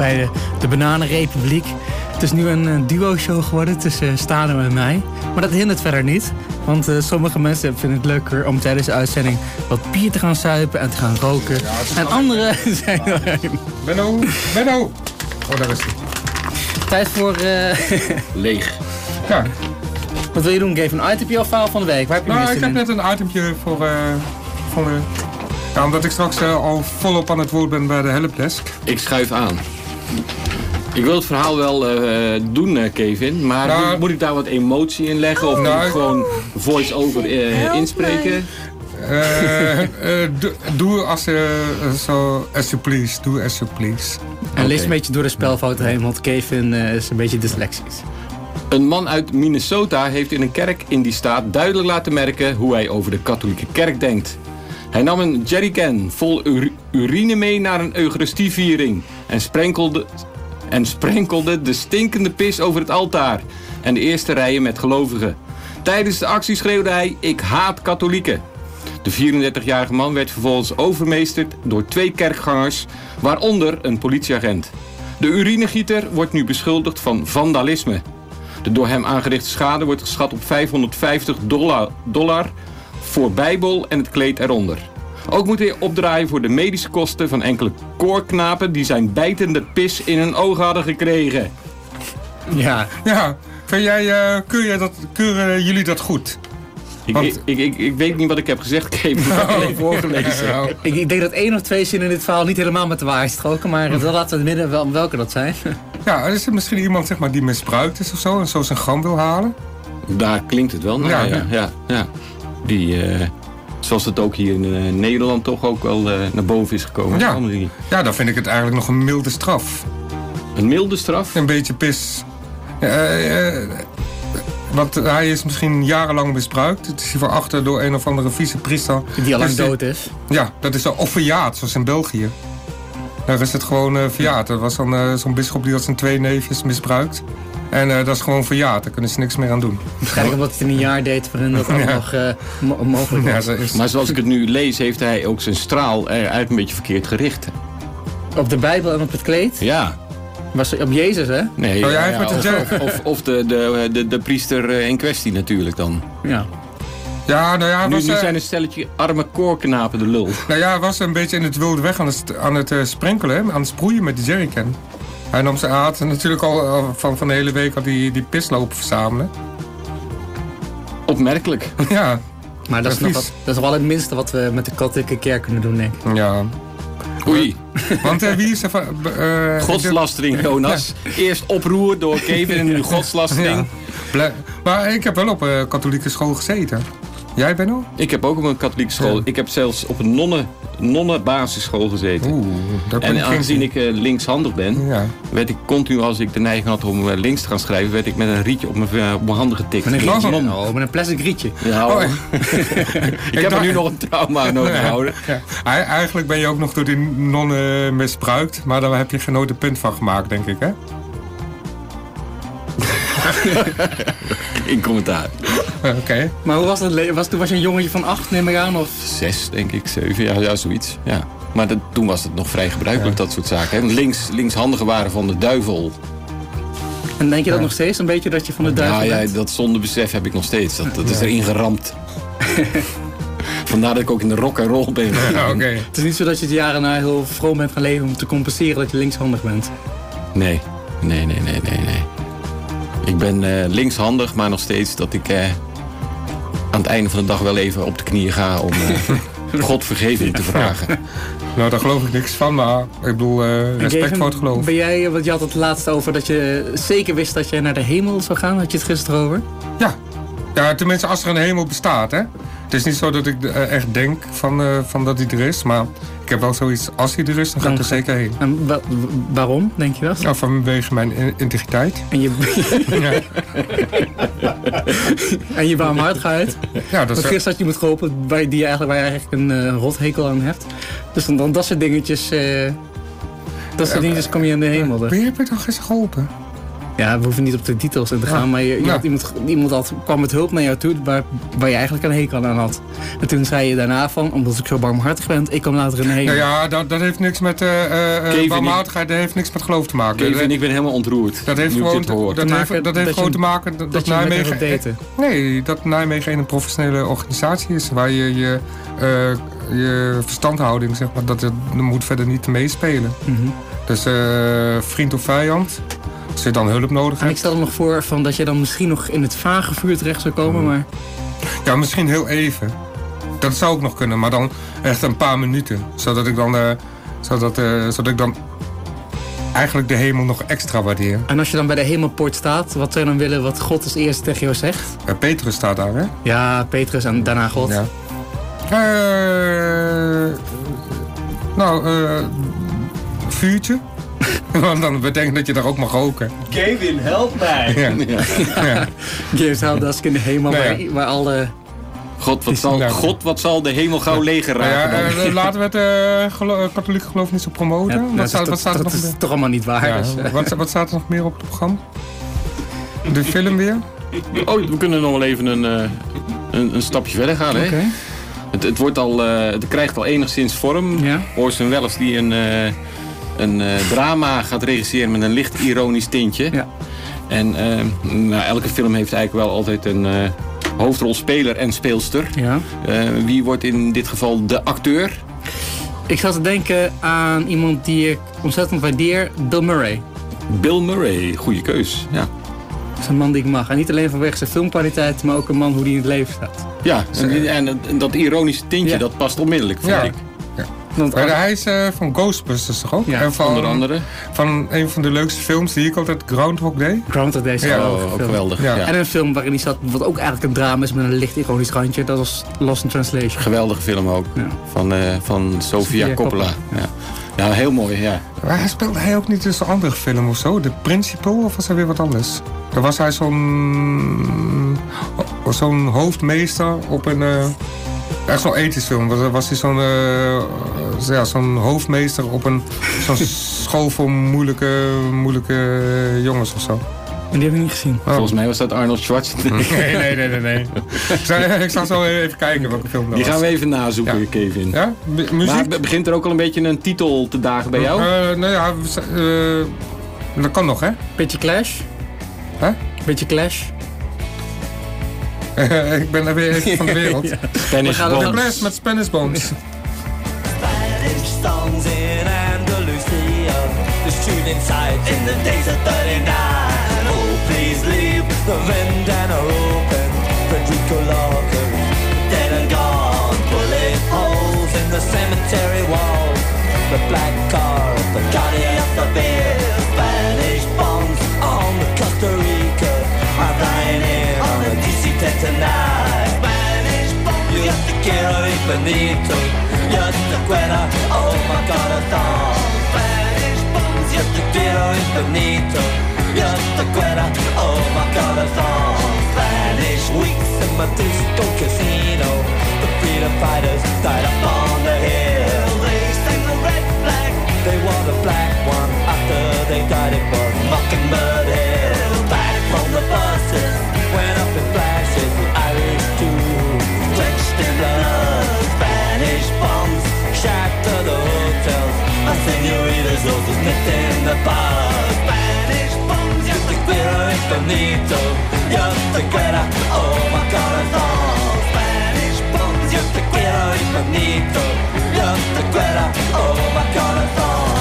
[SPEAKER 4] Bij de, de Bananenrepubliek. Het is nu een, eh, duo-show geworden tussen uh, Stano en mij. Maar dat hindert verder niet. Want eh, sommige mensen vinden het leuker om tijdens de uitzending wat bier te gaan suipen en te gaan roken. en anderen zijn er...
[SPEAKER 5] Benno, Benno! Oh, daar is hij.
[SPEAKER 4] Tijd voor... eh,
[SPEAKER 6] Leeg.
[SPEAKER 5] Ja.
[SPEAKER 4] Wat wil je doen, Gave? Een itempje of verhaal van de week? Waar heb je
[SPEAKER 5] Nou, ik heb
[SPEAKER 4] in?
[SPEAKER 5] net een itempje voor... eh voor eh, ja, omdat ik straks eh, al volop aan het woord ben bij de helpdesk.
[SPEAKER 6] Ik schuif aan. Ik wil het verhaal wel eh, doen, eh, Kevin. Maar
[SPEAKER 5] Nou-
[SPEAKER 6] moet, moet ik daar wat emotie in leggen? Of moet
[SPEAKER 5] Nou,
[SPEAKER 6] ik gewoon voice-over eh, inspreken?
[SPEAKER 5] Eh, eh, doe- als, eh, zo, as you please. Doe as you please.
[SPEAKER 4] En lees een beetje door de spelfoto heen, want Kevin eh, is een beetje dyslexisch.
[SPEAKER 6] Een man uit Minnesota heeft in een kerk in die staat duidelijk laten merken hoe hij over de katholieke kerk denkt. Hij nam een jerrycan vol ur- urine mee naar een eucharistieviering en sprenkelde, en sprenkelde de stinkende pis over het altaar en de eerste rijen met gelovigen. Tijdens de actie schreeuwde hij: Ik haat katholieken. De 34-jarige man werd vervolgens overmeesterd door twee kerkgangers, waaronder een politieagent. De urinegieter wordt nu beschuldigd van vandalisme. De door hem aangerichte schade wordt geschat op 550 dollar, dollar voor bijbel en het kleed eronder. Ook moet hij opdraaien voor de medische kosten van enkele koorknapen die zijn bijtende pis in hun ogen hadden gekregen.
[SPEAKER 4] Ja.
[SPEAKER 5] Ja, vind jij, eh, keur jij dat, keuren jullie dat goed?
[SPEAKER 6] Ik,
[SPEAKER 5] Want-
[SPEAKER 6] ik, ik, weet niet wat ik heb gezegd, Kevin. Ik heb het even voorgelezen.
[SPEAKER 5] Ja,
[SPEAKER 4] Ik, ik denk dat één of twee zinnen in dit verhaal niet helemaal met de waarheid stroken, maar dan laten we het midden wel welke dat zijn.
[SPEAKER 5] Ja, is er misschien iemand zeg maar, die misbruikt is of zo en zo zijn gram wil halen?
[SPEAKER 6] Daar klinkt het wel naar,
[SPEAKER 5] Ja,
[SPEAKER 6] ja.
[SPEAKER 5] ja.
[SPEAKER 6] ja, ja, Die, eh, zoals het ook hier in eh, Nederland toch ook wel eh, naar boven is gekomen.
[SPEAKER 5] Ja. Ja, dan vind ik het eigenlijk nog een milde straf.
[SPEAKER 6] Een milde straf?
[SPEAKER 5] Een beetje pis. Eh, eh, want hij is misschien jarenlang misbruikt. Het is hier achter door een of andere vicepriester.
[SPEAKER 4] Die al lang
[SPEAKER 5] Dus
[SPEAKER 4] dood is.
[SPEAKER 5] Ja, dat is zo of verjaard, zoals in België. Daar is het gewoon eh, verjaard. Er was dan eh, zo'n bisschop die had zijn twee neefjes misbruikt. En eh, dat is gewoon verjaard, daar kunnen ze niks meer aan doen.
[SPEAKER 4] Waarschijnlijk omdat het in een jaar deed waarin dat allemaal
[SPEAKER 5] Ja.
[SPEAKER 4] nog eh, mo- mogelijk was.
[SPEAKER 6] Maar zoals ik het nu lees, heeft hij ook zijn straal er eigenlijk een beetje verkeerd gericht.
[SPEAKER 4] Op de Bijbel en op het kleed.
[SPEAKER 6] Ja.
[SPEAKER 4] Was op Jezus, hè?
[SPEAKER 6] Nee,
[SPEAKER 5] Oh,
[SPEAKER 6] ja,
[SPEAKER 5] met
[SPEAKER 6] of,
[SPEAKER 5] de
[SPEAKER 6] of, of de, de, de, de priester eh, in kwestie natuurlijk dan.
[SPEAKER 4] Ja.
[SPEAKER 5] Ja, nou ja,
[SPEAKER 6] Nu,
[SPEAKER 5] was,
[SPEAKER 6] nu zijn een stelletje arme koorknapen de lul.
[SPEAKER 5] nou ja, hij was een beetje in het wilde weg aan het, aan het sprenkelen, aan het sproeien met die jerrycan. Hij nam zijn aard natuurlijk al eh, van, van de hele week al die, die pis lopen verzamelen.
[SPEAKER 6] Opmerkelijk.
[SPEAKER 5] ja,
[SPEAKER 4] Maar dat is, nog wat, dat is wel het minste wat we met de katholieke kerk kunnen doen, denk ik.
[SPEAKER 5] ja.
[SPEAKER 6] Oei.
[SPEAKER 5] Want eh, wie is er van... eh,
[SPEAKER 6] Godslastering, Jonas. Eerst oproer door Kevin en nu godslastering.
[SPEAKER 5] Ja. Maar ik heb wel op een katholieke school gezeten. Jij, Benno?
[SPEAKER 6] Ik heb ook op een katholieke school.
[SPEAKER 5] Ja.
[SPEAKER 6] Ik heb zelfs op een nonnen, nonnenbasisschool gezeten.
[SPEAKER 5] Oeh, daar
[SPEAKER 6] En
[SPEAKER 5] ik geen
[SPEAKER 6] aangezien ik eh, linkshandig ben,
[SPEAKER 5] Ja.
[SPEAKER 6] werd ik continu als ik de neiging had om eh, links te gaan schrijven, werd ik met een rietje op mijn, eh, op mijn handen getikt.
[SPEAKER 4] Met een rietje. Oh, met een plastic rietje.
[SPEAKER 6] Ja,
[SPEAKER 5] Oh,
[SPEAKER 6] ik heb er nu nog een trauma aan overgehouden.
[SPEAKER 5] Ja. Ei- Eigenlijk ben je ook nog door die nonnen misbruikt. Maar daar heb je een punt van gemaakt, denk ik, hè?
[SPEAKER 6] In commentaar.
[SPEAKER 5] Oké.
[SPEAKER 4] Maar hoe was dat? Was, toen was je een jongetje van acht, neem ik aan? Of?
[SPEAKER 6] Zes, denk ik, zeven, ja, ja zoiets. Ja. Maar dat, toen was het nog vrij gebruikelijk, dat soort zaken. Hè? Links, linkshandigen waren van de duivel.
[SPEAKER 4] En denk je dat nog steeds een beetje dat je van de duivel
[SPEAKER 6] Ja, ja,
[SPEAKER 4] bent?
[SPEAKER 6] dat zonder besef heb ik nog steeds. Dat, dat is erin geramd. Vandaar dat ik ook in de rock en roll ben.
[SPEAKER 5] Ja, oké.
[SPEAKER 4] Het is niet zo dat je het jaren na heel vroom bent gaan leven om te compenseren dat je linkshandig bent.
[SPEAKER 6] Nee, nee, nee, nee, nee, nee. Ik ben eh, linkshandig, maar nog steeds dat ik eh, aan het einde van de dag wel even op de knieën ga om eh, God vergeving te vragen.
[SPEAKER 5] Nou, daar geloof ik niks van, maar ik bedoel, eh, respect
[SPEAKER 4] Gavin,
[SPEAKER 5] voor het geloof.
[SPEAKER 4] Ben jij, want je had het laatst over dat je zeker wist dat je naar de hemel zou gaan. Had je het gisteren over?
[SPEAKER 5] Ja. ja, tenminste als er een hemel bestaat, hè. Het is niet zo dat ik eh, echt denk van, eh, van dat hij er is, maar heb wel zoiets, als hij er is, dan ga ik er zeker heen.
[SPEAKER 4] En wa- wa- waarom, denk je dat?
[SPEAKER 5] Ja, vanwege mijn in- integriteit.
[SPEAKER 4] En je,
[SPEAKER 5] Ja,
[SPEAKER 4] en je barmhartigheid.
[SPEAKER 5] ja dat is...
[SPEAKER 4] gisteren had je moet geholpen waar, die je eigenlijk, waar je eigenlijk een eh, rothekel aan hebt. Dus dan, dan dat soort dingetjes... eh, dat soort dingetjes kom je in de hemel.
[SPEAKER 5] heb je toch eens geholpen?
[SPEAKER 4] Ja, we hoeven niet op de titels in te gaan,
[SPEAKER 5] Ja.
[SPEAKER 4] maar je, je
[SPEAKER 5] Ja.
[SPEAKER 4] had iemand, iemand had, kwam met hulp naar jou toe waar, waar je eigenlijk een hekel aan had. En toen zei je daarna van, omdat ik zo barmhartig ben, ik kwam later een hekel.
[SPEAKER 5] Ja, ja dat, dat heeft niks met eh eh, eh,
[SPEAKER 6] Kevin,
[SPEAKER 5] barmhartigheid, dat heeft niks met geloof te maken.
[SPEAKER 6] Kevin,
[SPEAKER 5] Dat-
[SPEAKER 6] ik ben helemaal ontroerd.
[SPEAKER 5] Dat heeft gewoon, dat
[SPEAKER 4] Te
[SPEAKER 5] heeft,
[SPEAKER 4] maken
[SPEAKER 5] dat heeft
[SPEAKER 4] dat
[SPEAKER 5] gewoon
[SPEAKER 4] je-
[SPEAKER 5] te maken dat,
[SPEAKER 4] dat wilt daten.
[SPEAKER 5] Nee, dat Nijmegen een professionele organisatie is waar je je, eh, je verstandhouding, zeg maar, dat, het, dat moet verder niet meespelen.
[SPEAKER 4] Mhm.
[SPEAKER 5] Dus eh, vriend of vijand, als je dan hulp nodig
[SPEAKER 4] En ik
[SPEAKER 5] hebt.
[SPEAKER 4] stel me nog voor van dat je dan misschien nog in het vage vuur terecht zou komen, maar
[SPEAKER 5] Ja, misschien heel even. Dat zou ook nog kunnen, maar dan echt een paar minuten. Zodat ik dan, eh, zodat, eh, zodat ik dan eigenlijk de hemel nog extra waardeer.
[SPEAKER 4] En als je dan bij de hemelpoort staat, wat zou je dan willen wat God als eerste tegen jou zegt?
[SPEAKER 5] Eh, Petrus staat daar, hè?
[SPEAKER 4] Ja, Petrus en daarna God.
[SPEAKER 5] Ja. Nou, vuurtje. Want dan betekent dat je daar ook mag roken.
[SPEAKER 9] Kevin, help mij.
[SPEAKER 5] Ja. Ja.
[SPEAKER 4] Gears Heldask in de hemel,
[SPEAKER 5] Nou ja.
[SPEAKER 4] waar, waar alle...
[SPEAKER 6] God, wat zal,
[SPEAKER 5] Nou.
[SPEAKER 6] God, wat zal de hemel gauw leger
[SPEAKER 5] Nou ja,
[SPEAKER 6] raken dan?
[SPEAKER 5] eh, laten we het eh, gelo eh, katholieke geloof niet zo promoten.
[SPEAKER 4] Ja,
[SPEAKER 5] wat,
[SPEAKER 4] dat,
[SPEAKER 5] staat,
[SPEAKER 4] is,
[SPEAKER 5] wat staat er
[SPEAKER 4] dat
[SPEAKER 5] nog
[SPEAKER 4] is
[SPEAKER 5] meer?
[SPEAKER 4] toch allemaal niet waar.
[SPEAKER 5] Ja,
[SPEAKER 4] dus, eh.
[SPEAKER 5] wat, wat staat er nog meer op het programma? De film weer?
[SPEAKER 6] Oh, we kunnen nog wel even een, eh, een, een stapje verder gaan. Hè?
[SPEAKER 4] Oké.
[SPEAKER 6] Het, het, wordt al, eh, het krijgt al enigszins vorm.
[SPEAKER 4] Ja.
[SPEAKER 6] Orson Welles die een, eh, een eh, drama gaat regisseren met een licht ironisch tintje.
[SPEAKER 4] Ja.
[SPEAKER 6] En eh, nou, elke film heeft eigenlijk wel altijd een eh, hoofdrolspeler en speelster.
[SPEAKER 4] Ja.
[SPEAKER 6] Wie wordt in dit geval de acteur?
[SPEAKER 4] Ik zat te denken aan iemand die ik ontzettend waardeer, Bill Murray.
[SPEAKER 6] Bill Murray, goede keus. Ja,
[SPEAKER 4] Dat is een man die ik mag. En niet alleen vanwege zijn filmkwaliteit, maar ook een man hoe die in het leven staat.
[SPEAKER 6] ja en, en, en dat ironische tintje,
[SPEAKER 4] Ja.
[SPEAKER 6] dat past onmiddellijk, vind
[SPEAKER 5] Ja.
[SPEAKER 6] ik.
[SPEAKER 4] Want
[SPEAKER 5] hij is eh, van Ghostbusters toch ook?
[SPEAKER 4] Ja,
[SPEAKER 5] en van,
[SPEAKER 6] Onder andere.
[SPEAKER 5] Van een van de leukste films die ik altijd Groundhog Day.
[SPEAKER 4] Groundhog Day is
[SPEAKER 5] Ja,
[SPEAKER 6] Oh, ook
[SPEAKER 4] film.
[SPEAKER 6] geweldig.
[SPEAKER 5] Ja.
[SPEAKER 6] Ja.
[SPEAKER 4] En een film waarin hij zat, wat ook eigenlijk een drama is met een licht ironisch randje. Dat was Lost in Translation.
[SPEAKER 6] Geweldige film ook.
[SPEAKER 4] Ja.
[SPEAKER 6] Van, eh, van Sofia
[SPEAKER 4] Sofia
[SPEAKER 6] Coppola. Ja. ja, heel mooi. Ja.
[SPEAKER 5] Maar hij speelde hij ook niet zo'n andere film of zo? De Principal of was hij weer wat anders? Dan was hij zo'n oh, zo'n hoofdmeester op een eh, echt zo'n ethisch film. Was, was hij zo'n eh, ja, zo'n hoofdmeester op een zo'n school voor moeilijke, moeilijke jongens of zo.
[SPEAKER 4] En die heb ik niet gezien.
[SPEAKER 5] Oh.
[SPEAKER 6] Volgens mij was dat Arnold Schwarzenegger.
[SPEAKER 5] Nee, nee, nee, nee. nee. ik, zal zo even kijken welke film dat
[SPEAKER 6] Die
[SPEAKER 5] was.
[SPEAKER 6] gaan we even nazoeken,
[SPEAKER 5] Ja.
[SPEAKER 6] Kevin.
[SPEAKER 5] Ja? Mu- muziek?
[SPEAKER 6] Maar be- begint er ook al een beetje een titel te dagen bij jou?
[SPEAKER 5] Eh, nou ja, eh, dat kan nog, hè?
[SPEAKER 4] Beetje Clash.
[SPEAKER 5] Hè?
[SPEAKER 4] Beetje Clash.
[SPEAKER 5] ik ben er weer even van de wereld.
[SPEAKER 6] Spanish
[SPEAKER 4] gaan er
[SPEAKER 5] De met Spanish Bones.
[SPEAKER 12] Spanish songs in Andalusia. The tune inside in the days of 39. Oh, please leave the vendana open. Federico Larkin, dead and gone. Bullet holes in the cemetery wall. The black car, the guardian of the beer. Tonight. Spanish yo te quiero infinito. Yo te quiero, oh my god, a thong. Spanish bombs, yo te quiero infinito. Yo te quiero, oh my god, a thong. Spanish weeks in my disco casino. The freedom fighters died up on the hill. They sang the red flag, they wore the black one. After they died, it was Mockingbird Hill. Back from the buses, went up in flashes. Senoritas nipped in the bar. Spanish bombs, yo te quiero infinito. Yo te quiero, oh my all. Spanish bombs, yo te quiero infinito. Yo te quiero, oh my god,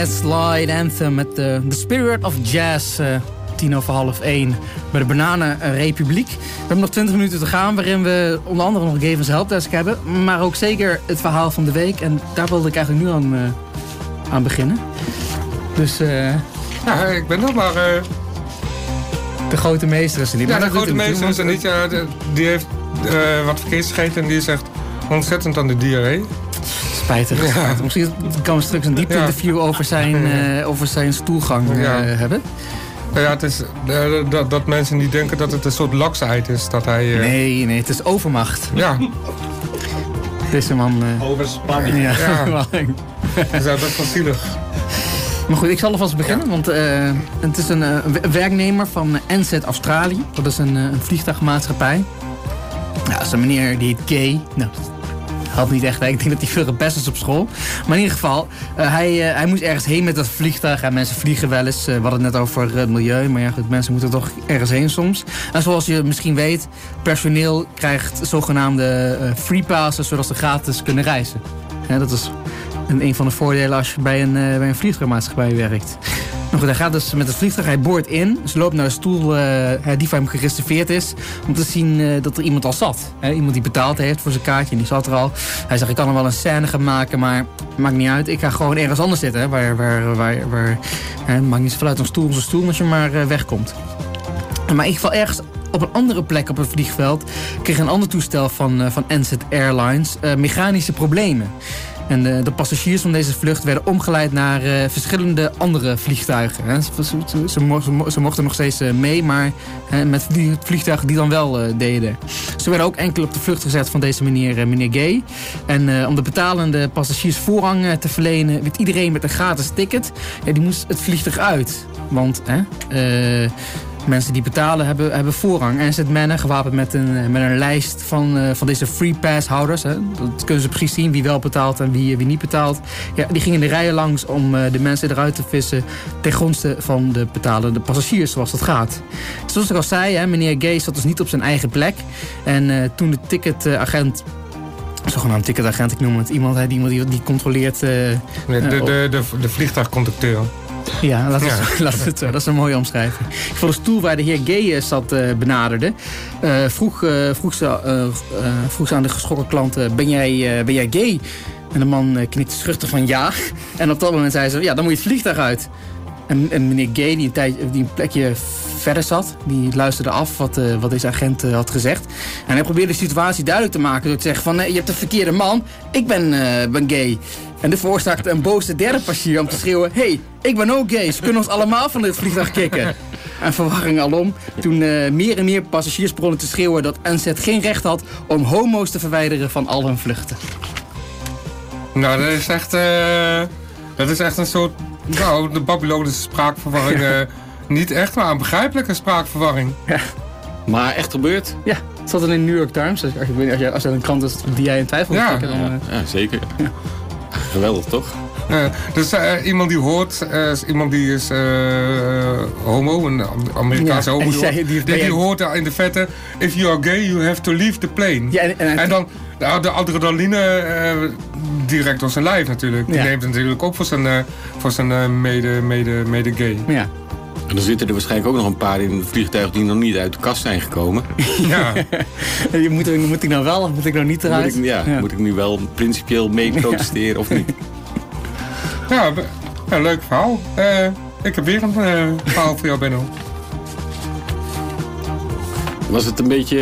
[SPEAKER 1] De
[SPEAKER 4] Gaslight Anthem met de, The Spirit of Jazz. eh, tien over half één bij de Bananenrepubliek. We hebben nog 20 minuten te gaan waarin we onder andere nog Gavens Helpdesk hebben. Maar ook zeker het verhaal van de week. En daar wilde ik eigenlijk nu aan, eh, aan beginnen. Dus eh,
[SPEAKER 5] Ja, ik ben nog maar... eh,
[SPEAKER 4] de grote meester is er niet.
[SPEAKER 5] ja,
[SPEAKER 4] Maar
[SPEAKER 5] de grote
[SPEAKER 4] er
[SPEAKER 5] meester is er niet. Ja, die heeft eh, wat verkeerd gegeten en die is echt ontzettend aan de diarree.
[SPEAKER 4] Spijtig.
[SPEAKER 5] Ja.
[SPEAKER 4] Misschien kan we straks een diepte
[SPEAKER 5] Ja.
[SPEAKER 4] interview over zijn, eh, over zijn stoelgang eh,
[SPEAKER 5] Ja.
[SPEAKER 4] hebben.
[SPEAKER 5] Nou ja, het is eh, dat, dat mensen niet denken dat het een soort laksheid is. Dat hij... eh,
[SPEAKER 4] Nee, nee, het is overmacht.
[SPEAKER 5] Ja,
[SPEAKER 4] Deze man... eh,
[SPEAKER 9] Overspanning.
[SPEAKER 4] ja,
[SPEAKER 5] Ja. dat is wel zielig.
[SPEAKER 4] Maar goed, ik zal alvast beginnen, want eh, het is een eh, werknemer van NZ Australië. Dat is een, eh, een vliegtuigmaatschappij. Nou, dat is een meneer die heet Gay. Nou, had niet echt, ik denk dat hij veel best is op school. Maar in ieder geval, eh, hij, eh, hij moest ergens heen met dat vliegtuig. En mensen vliegen wel eens, eh, we hadden het net over het milieu. Maar ja, mensen moeten toch ergens heen soms. En zoals je misschien weet, personeel krijgt zogenaamde free passes... zodat ze gratis kunnen reizen. Hè, dat is een, van de voordelen als je bij een, eh, bij een vliegtuigmaatschappij werkt. Goed, hij gaat dus met het vliegtuig, hij boort in. Ze loopt naar de stoel eh, die voor hem gereserveerd is. Om te zien eh, dat er iemand al zat. Iemand die betaald heeft voor zijn kaartje en die zat er al. Hij zegt, ik kan er wel een scène gaan maken, maar maakt niet uit. Ik ga gewoon ergens anders zitten. Waar, waar, waar, waar, hè, maakt niet zoveel uit een stoel, een stoel, als je maar wegkomt. Maar in ieder geval ergens op een andere plek op het vliegveld... kreeg een ander toestel van, van NZ Airlines mechanische problemen. En de, de passagiers van deze vlucht werden omgeleid naar eh, verschillende andere vliegtuigen. Hè. Ze, ze, ze, ze mo- ze mo- ze mochten nog steeds eh, mee, maar met vlie- vliegtuigen die dan wel eh, deden. Ze werden ook enkel op de vlucht gezet van deze meneer, eh, meneer Gay. En eh, om de betalende passagiers voorrang eh, te verlenen... werd iedereen met een gratis ticket, ja, die moest het vliegtuig uit. Want hè, eh, mensen die betalen hebben, hebben voorrang. En zit mannen gewapend met een, met een lijst van, eh, van deze free pass houders. Hè. Dat kunnen ze precies zien wie wel betaalt en wie, wie niet betaalt. Ja, die gingen de rijen langs om eh, de mensen eruit te vissen... ten gonste van de betalende passagiers, zoals dat gaat. Zoals ik al zei, hè, meneer Gay zat dus niet op zijn eigen plek. En eh, toen de ticketagent... Zogenaamd ticketagent, ik noem het. Iemand, hè, die, iemand die, die controleert... eh,
[SPEAKER 5] De, de, de, de vliegtuigconducteur.
[SPEAKER 4] Ja, laat het,
[SPEAKER 5] Ja.
[SPEAKER 4] Zo, laat het zo. Dat is een mooie omschrijving. Ik vond de stoel waar de heer Gay eh, zat eh, benaderde. eh, vroeg, vroeg, ze, vroeg ze aan de geschrokken klant... ben, jij, ben jij gay? En de man knikte schuchter van ja. En op dat moment zei ze... Ja, dan moet je het vliegtuig uit. En, en meneer Gay, die een, tijd, die een plekje verder zat... die luisterde af wat, wat deze agent had gezegd. En hij probeerde de situatie duidelijk te maken... door te zeggen van... nee, je hebt de verkeerde man. Ik ben, ben gay. En dit veroorzaakte een boze derde passagier om te schreeuwen... hey, ik ben ook gay. Ze kunnen ons allemaal van dit vliegtuig kicken. En verwarring alom. Toen eh, meer en meer passagiers begonnen te schreeuwen... dat NZ geen recht had om homo's te verwijderen van al hun vluchten.
[SPEAKER 5] Nou, dat is echt, eh, dat is echt een soort, nou, de Babylonische spraakverwarring. eh, niet echt, maar een begrijpelijke spraakverwarring.
[SPEAKER 6] Maar echt gebeurd?
[SPEAKER 4] Ja, het zat in de New York Times. Dus als, je, als, je, als er een krant is die jij in twijfel moet
[SPEAKER 5] Ja.
[SPEAKER 4] trekken, dan...
[SPEAKER 6] Ja,
[SPEAKER 4] eh,
[SPEAKER 6] ja, zeker. Geweldig, toch?
[SPEAKER 5] Eh, dus eh, iemand die hoort, eh, is iemand die is eh, homo, een Am- Amerikaanse
[SPEAKER 4] Ja,
[SPEAKER 5] homo.
[SPEAKER 4] en
[SPEAKER 5] Die, hoort,
[SPEAKER 4] die-
[SPEAKER 5] hoort daar in de vette, if you are gay, you have to leave the plane.
[SPEAKER 4] Ja, en, en,
[SPEAKER 5] En dan nou, de adrenaline eh, direct door zijn lijf natuurlijk. Die
[SPEAKER 4] Ja.
[SPEAKER 5] neemt het natuurlijk op voor zijn, eh, voor zijn eh, mede, mede, mede gay.
[SPEAKER 4] Ja.
[SPEAKER 6] En dan zitten er waarschijnlijk ook nog een paar in het vliegtuig die nog niet uit de kast zijn gekomen.
[SPEAKER 5] Ja.
[SPEAKER 4] Je moet, moet ik nou wel of moet ik nou niet
[SPEAKER 6] Moet
[SPEAKER 4] eruit?
[SPEAKER 6] ik, ja, moet ik nu wel principieel mee protesteren of niet?
[SPEAKER 5] Ja, ja, leuk verhaal. Eh, ik heb weer een eh, verhaal voor jou, Benno.
[SPEAKER 6] Was het een beetje...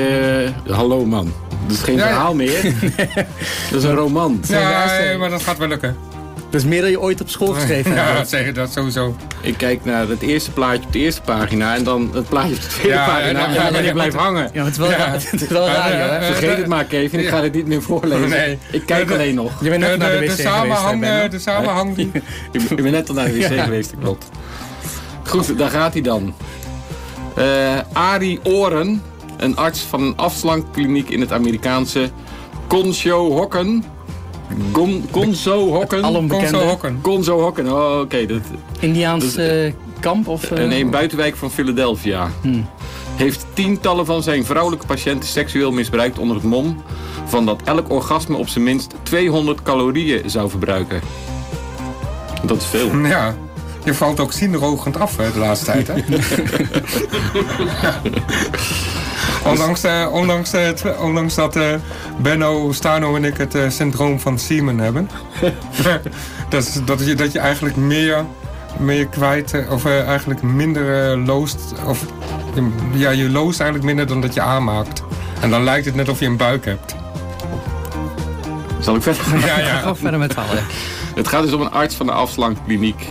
[SPEAKER 6] eh, hallo man. Dat is geen verhaal meer. dat is een roman.
[SPEAKER 5] Ja, maar dat gaat wel lukken.
[SPEAKER 4] Dat is meer dan je ooit op school geschreven
[SPEAKER 5] Ja,
[SPEAKER 4] hebt.
[SPEAKER 5] zeg je dat sowieso.
[SPEAKER 6] Ik kijk naar het eerste plaatje op de eerste pagina en dan het plaatje op de tweede
[SPEAKER 5] Ja,
[SPEAKER 6] pagina.
[SPEAKER 5] en dan-
[SPEAKER 6] En dan,
[SPEAKER 5] ja,
[SPEAKER 6] ik
[SPEAKER 5] ja,
[SPEAKER 6] blijf
[SPEAKER 5] want-
[SPEAKER 6] hangen.
[SPEAKER 4] Ja, het is wel,
[SPEAKER 5] Ja.
[SPEAKER 4] raar- het is wel
[SPEAKER 5] Ja,
[SPEAKER 4] raar,
[SPEAKER 5] ja,
[SPEAKER 4] hè?
[SPEAKER 5] ja.
[SPEAKER 6] Vergeet het maar, Kevin. Ik ga het niet meer voorlezen.
[SPEAKER 5] Nee.
[SPEAKER 6] Ik kijk
[SPEAKER 5] De-
[SPEAKER 6] alleen nog.
[SPEAKER 4] Je bent net naar de wc
[SPEAKER 5] de
[SPEAKER 4] geweest,
[SPEAKER 5] eh, de samenhang die...
[SPEAKER 6] Ik, ik ben net al naar de wc
[SPEAKER 4] Ja.
[SPEAKER 6] geweest, dat klopt. Goed, daar gaat hij dan. Eh Arie Oren, een arts van een afslankkliniek in het Amerikaanse Consho Hocken. Gon, Conzo Hocken.
[SPEAKER 4] Al onbekende.
[SPEAKER 5] Conzo Hocken.
[SPEAKER 6] Conzo Hocken, oh, oké. dat
[SPEAKER 4] Indiaans
[SPEAKER 6] Dus,
[SPEAKER 4] eh, kamp? Of, eh,
[SPEAKER 6] Eh, nee, een buitenwijk van Philadelphia.
[SPEAKER 4] Hmm.
[SPEAKER 6] Heeft tientallen van zijn vrouwelijke patiënten seksueel misbruikt onder het mom van dat elk orgasme op zijn minst 200 calorieën zou verbruiken. Dat is veel.
[SPEAKER 5] Ja, je valt ook zinderogend af hè, de laatste tijd, hè? ondanks, eh, ondanks, dat eh, Benno, Stano en ik het eh, syndroom van Siemen hebben. dat, is, dat, je, dat je eigenlijk meer, meer kwijt, of eigenlijk minder loost. Of, ja, je loost eigenlijk minder dan dat je aanmaakt. En dan lijkt het net of je een buik hebt.
[SPEAKER 6] Zal ik verder gaan?
[SPEAKER 5] Ja, ja.
[SPEAKER 4] Ga verder met ja.
[SPEAKER 6] Het gaat dus om een arts van de afslankkliniek.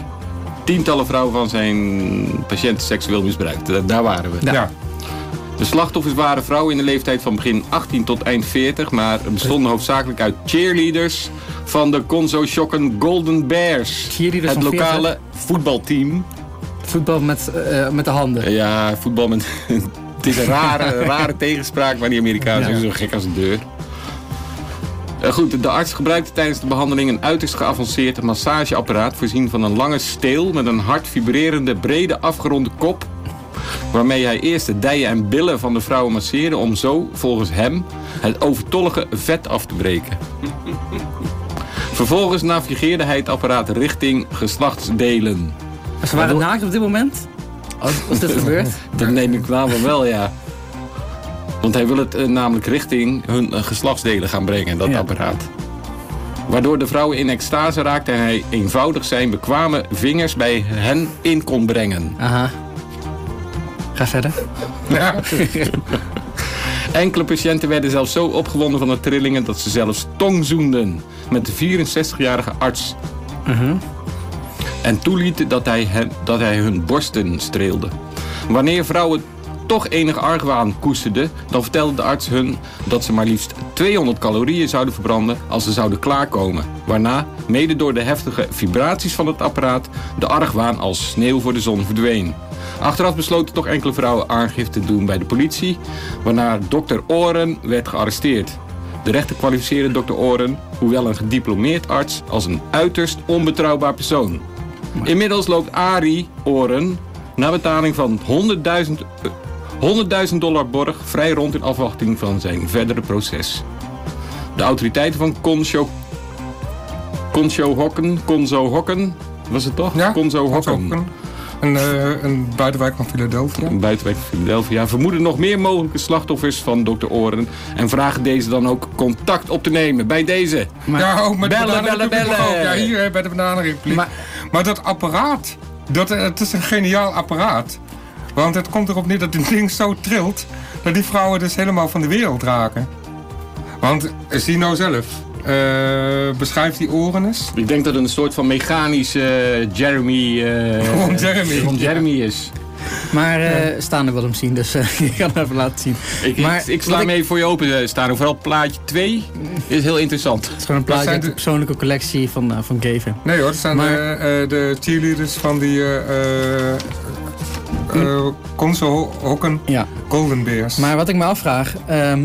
[SPEAKER 6] Tientallen vrouwen van zijn patiënten seksueel misbruikt. Da- Daar waren we.
[SPEAKER 5] Ja.
[SPEAKER 6] De slachtoffers waren vrouwen in de leeftijd van begin 18 tot eind 40, maar bestonden hoofdzakelijk uit cheerleaders van de Conzo Shocken Golden Bears.
[SPEAKER 4] Cheerleaders
[SPEAKER 6] het lokale voetbalteam.
[SPEAKER 4] Voetbal met, eh, met de handen.
[SPEAKER 6] Ja, voetbal met. het is een rare, rare tegenspraak, maar die Amerikanen
[SPEAKER 4] Ja.
[SPEAKER 6] zijn zo gek als een deur. Eh, goed, de arts gebruikte tijdens de behandeling een uiterst geavanceerd massageapparaat voorzien van een lange steel met een hard vibrerende, brede, afgeronde kop. Waarmee hij eerst de dijen en billen van de vrouwen masseerde om zo, volgens hem, het overtollige vet af te breken. Vervolgens navigeerde hij het apparaat richting geslachtsdelen.
[SPEAKER 4] Ze waren naakt op dit moment? Als, als dit gebeurt?
[SPEAKER 6] Dat neem ik wel wel, ja. Want hij wil het eh, namelijk richting hun eh, geslachtsdelen gaan brengen, dat apparaat. Waardoor de vrouwen in extase raakte en hij eenvoudig zijn bekwame vingers bij hen in kon brengen.
[SPEAKER 4] Aha. Ga verder.
[SPEAKER 6] Ja. Enkele patiënten werden zelfs zo opgewonden van de trillingen dat ze zelfs tongzoenden met de 64-jarige arts. En toeliet dat hij, hen, dat hij hun borsten streelde. Wanneer vrouwen toch enig argwaan koesterden, dan vertelde de arts hun dat ze maar liefst 200 calorieën zouden verbranden als ze zouden klaarkomen. Waarna, mede door de heftige vibraties van het apparaat, de argwaan als sneeuw voor de zon verdween. Achteraf besloten toch enkele vrouwen aangifte te doen bij de politie, waarna dokter Oren werd gearresteerd. De rechter kwalificeerde dokter Oren, hoewel een gediplomeerd arts, als een uiterst onbetrouwbaar persoon. Inmiddels loopt Ari Oren na betaling van 100.000 eh, 100.000 dollar borg vrij rond in afwachting van zijn verdere proces. De autoriteiten van Consho... Consho Hokken, Conzo Hokken, was het toch?
[SPEAKER 5] Ja,
[SPEAKER 6] Conzo Hokken.
[SPEAKER 5] Een, eh, een buitenwijk van Philadelphia.
[SPEAKER 6] Een buitenwijk van Philadelphia. Vermoeden nog meer mogelijke slachtoffers van Dr. Oren. En vragen deze dan ook contact op te nemen bij deze.
[SPEAKER 5] ja, ook met
[SPEAKER 6] bellen,
[SPEAKER 5] de
[SPEAKER 6] bellen, bellen.
[SPEAKER 5] ook. Ja, hier bij de Bananenrepubliek. Maar, maar dat apparaat, dat, eh, het is een geniaal apparaat. Want het komt erop neer dat dit ding zo trilt... dat die vrouwen dus helemaal van de wereld raken. Want eh, zie nou zelf. Eh, beschrijf die oren eens.
[SPEAKER 6] Ik denk dat het een soort van mechanische eh, Jeremy... eh,
[SPEAKER 5] Gewoon Jeremy.
[SPEAKER 6] Jeremy is.
[SPEAKER 4] Maar eh staan er wel om zien, dus eh, je kan hem even laten zien.
[SPEAKER 6] Ik,
[SPEAKER 4] maar
[SPEAKER 6] ik, ik sla hem even voor je open eh, staan. Vooral plaatje 2 is heel interessant.
[SPEAKER 4] Het is gewoon een plaatje uit de persoonlijke collectie van, eh, van Gavin.
[SPEAKER 5] Nee hoor, dat zijn
[SPEAKER 4] Maar-
[SPEAKER 5] de, eh, de cheerleaders van die... eh eh Conso Hokken
[SPEAKER 4] Ja.
[SPEAKER 5] Golden Bears.
[SPEAKER 4] Maar wat ik me afvraag, ehm,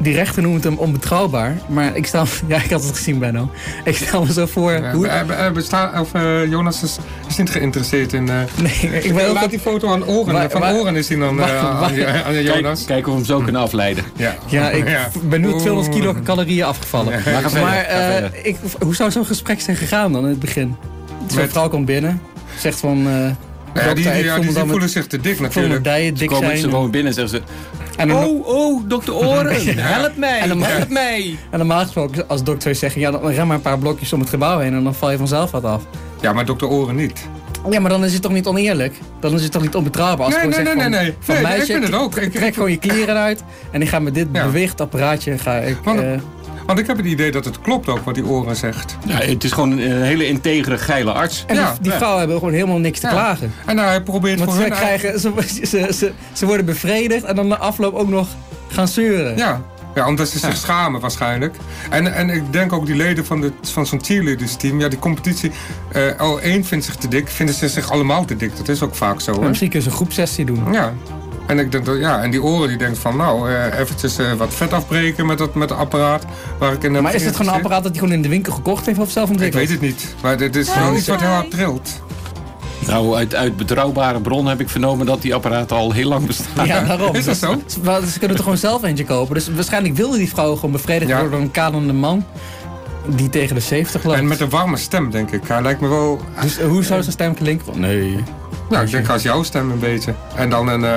[SPEAKER 4] die rechter noemt hem onbetrouwbaar. Maar ik stel, ja, ik had het gezien, Benno. Ik stel me zo voor.
[SPEAKER 5] Ja,
[SPEAKER 4] hoe,
[SPEAKER 5] eh, eh, besta- of, eh, Jonas is, is niet geïnteresseerd in... eh,
[SPEAKER 4] nee, ik ben ook
[SPEAKER 5] Laat die foto aan oren.
[SPEAKER 4] Waar-
[SPEAKER 5] van
[SPEAKER 4] waar-
[SPEAKER 5] oren is hij dan eh,
[SPEAKER 4] waar-
[SPEAKER 5] aan,
[SPEAKER 4] waar-
[SPEAKER 5] aan Jonas.
[SPEAKER 6] Kijk, kijken of we hem zo kunnen afleiden.
[SPEAKER 5] Ja,
[SPEAKER 4] Ja, ik
[SPEAKER 5] Ja.
[SPEAKER 4] ben nu
[SPEAKER 5] Oeh.
[SPEAKER 4] 200 kilo calorieën afgevallen.
[SPEAKER 6] Maar
[SPEAKER 4] eh, ik, hoe zou zo'n gesprek zijn gegaan dan in het begin? Zo'n
[SPEAKER 5] Met-
[SPEAKER 4] vrouw komt binnen, zegt van... eh
[SPEAKER 5] Ja, die,
[SPEAKER 4] dokter,
[SPEAKER 5] die, ja, voelen
[SPEAKER 4] met-
[SPEAKER 5] zich te dik natuurlijk.
[SPEAKER 4] dik
[SPEAKER 6] Komen
[SPEAKER 4] zijn.
[SPEAKER 6] ze gewoon binnen en zeggen ze...
[SPEAKER 4] En dan,
[SPEAKER 6] Oh, oh, dokter Oren, help mij,
[SPEAKER 4] En dan-
[SPEAKER 6] help mij.
[SPEAKER 4] en normaal gesproken, als dokter zou zeggen... ja, dan ren maar een paar blokjes om het gebouw heen... en dan val je vanzelf wat af.
[SPEAKER 5] Ja, maar dokter Oren niet.
[SPEAKER 4] Ja, maar dan is het toch niet oneerlijk? Dan is het toch niet onbetrouwbaar? Als
[SPEAKER 5] Nee, nee, nee,
[SPEAKER 4] van,
[SPEAKER 5] nee, nee.
[SPEAKER 4] Van
[SPEAKER 5] Nee,
[SPEAKER 4] meisje,
[SPEAKER 5] ik vind het ook. Ik-
[SPEAKER 4] trek gewoon je kleren uit... en ik ga met dit
[SPEAKER 5] Ja.
[SPEAKER 4] beweegt apparaatje... Ga ik,
[SPEAKER 5] Want,
[SPEAKER 4] eh,
[SPEAKER 5] ik heb het idee dat het klopt ook wat die Oren zegt.
[SPEAKER 6] Ja, het is gewoon een, een hele integere, geile arts.
[SPEAKER 4] en
[SPEAKER 5] ja,
[SPEAKER 4] die, die
[SPEAKER 5] ja.
[SPEAKER 4] vrouwen hebben gewoon helemaal niks te
[SPEAKER 5] Ja.
[SPEAKER 4] klagen.
[SPEAKER 5] En nou, hij probeert
[SPEAKER 4] Want
[SPEAKER 5] voor
[SPEAKER 4] ze,
[SPEAKER 5] hun...
[SPEAKER 4] krijgen, ze, ze, ze, ze worden bevredigd en dan na afloop ook nog gaan zeuren.
[SPEAKER 5] Ja. ja, omdat ze zich schamen waarschijnlijk. En, en ik denk ook die leden van, de, van zo'n cheerleaders team... Ja, die competitie... eh al één vindt zich te dik, vinden ze zich allemaal te dik. Dat is ook vaak zo,
[SPEAKER 4] misschien kunnen ze een groepsessie doen.
[SPEAKER 5] Ja. En, ik denk dat, ja, en die oren die denkt van, nou, eh, eventjes eh, wat vet afbreken met dat met het apparaat waar ik in heb
[SPEAKER 4] Maar is het gewoon een apparaat dat hij gewoon in de winkel gekocht heeft of zelf
[SPEAKER 5] Ik weet het niet. Maar dit is wel iets wat heel hard trilt.
[SPEAKER 6] Nou, uit, uit betrouwbare bron heb ik vernomen dat die apparaten al heel lang bestaan.
[SPEAKER 4] Ja, daarom.
[SPEAKER 5] Is dat zo?
[SPEAKER 4] Ze, ze- ze kunnen er gewoon zelf eentje kopen. Dus waarschijnlijk wilden die vrouwen gewoon bevredigd
[SPEAKER 5] Ja.
[SPEAKER 4] worden door een kalende man die tegen de 70 loopt.
[SPEAKER 5] En met een warme stem, denk ik. Hij lijkt me wel...
[SPEAKER 4] Dus hoe zou zijn stem klinken? Nee.
[SPEAKER 5] Ja, ik denk als jouw stem een beetje. En dan een... eh,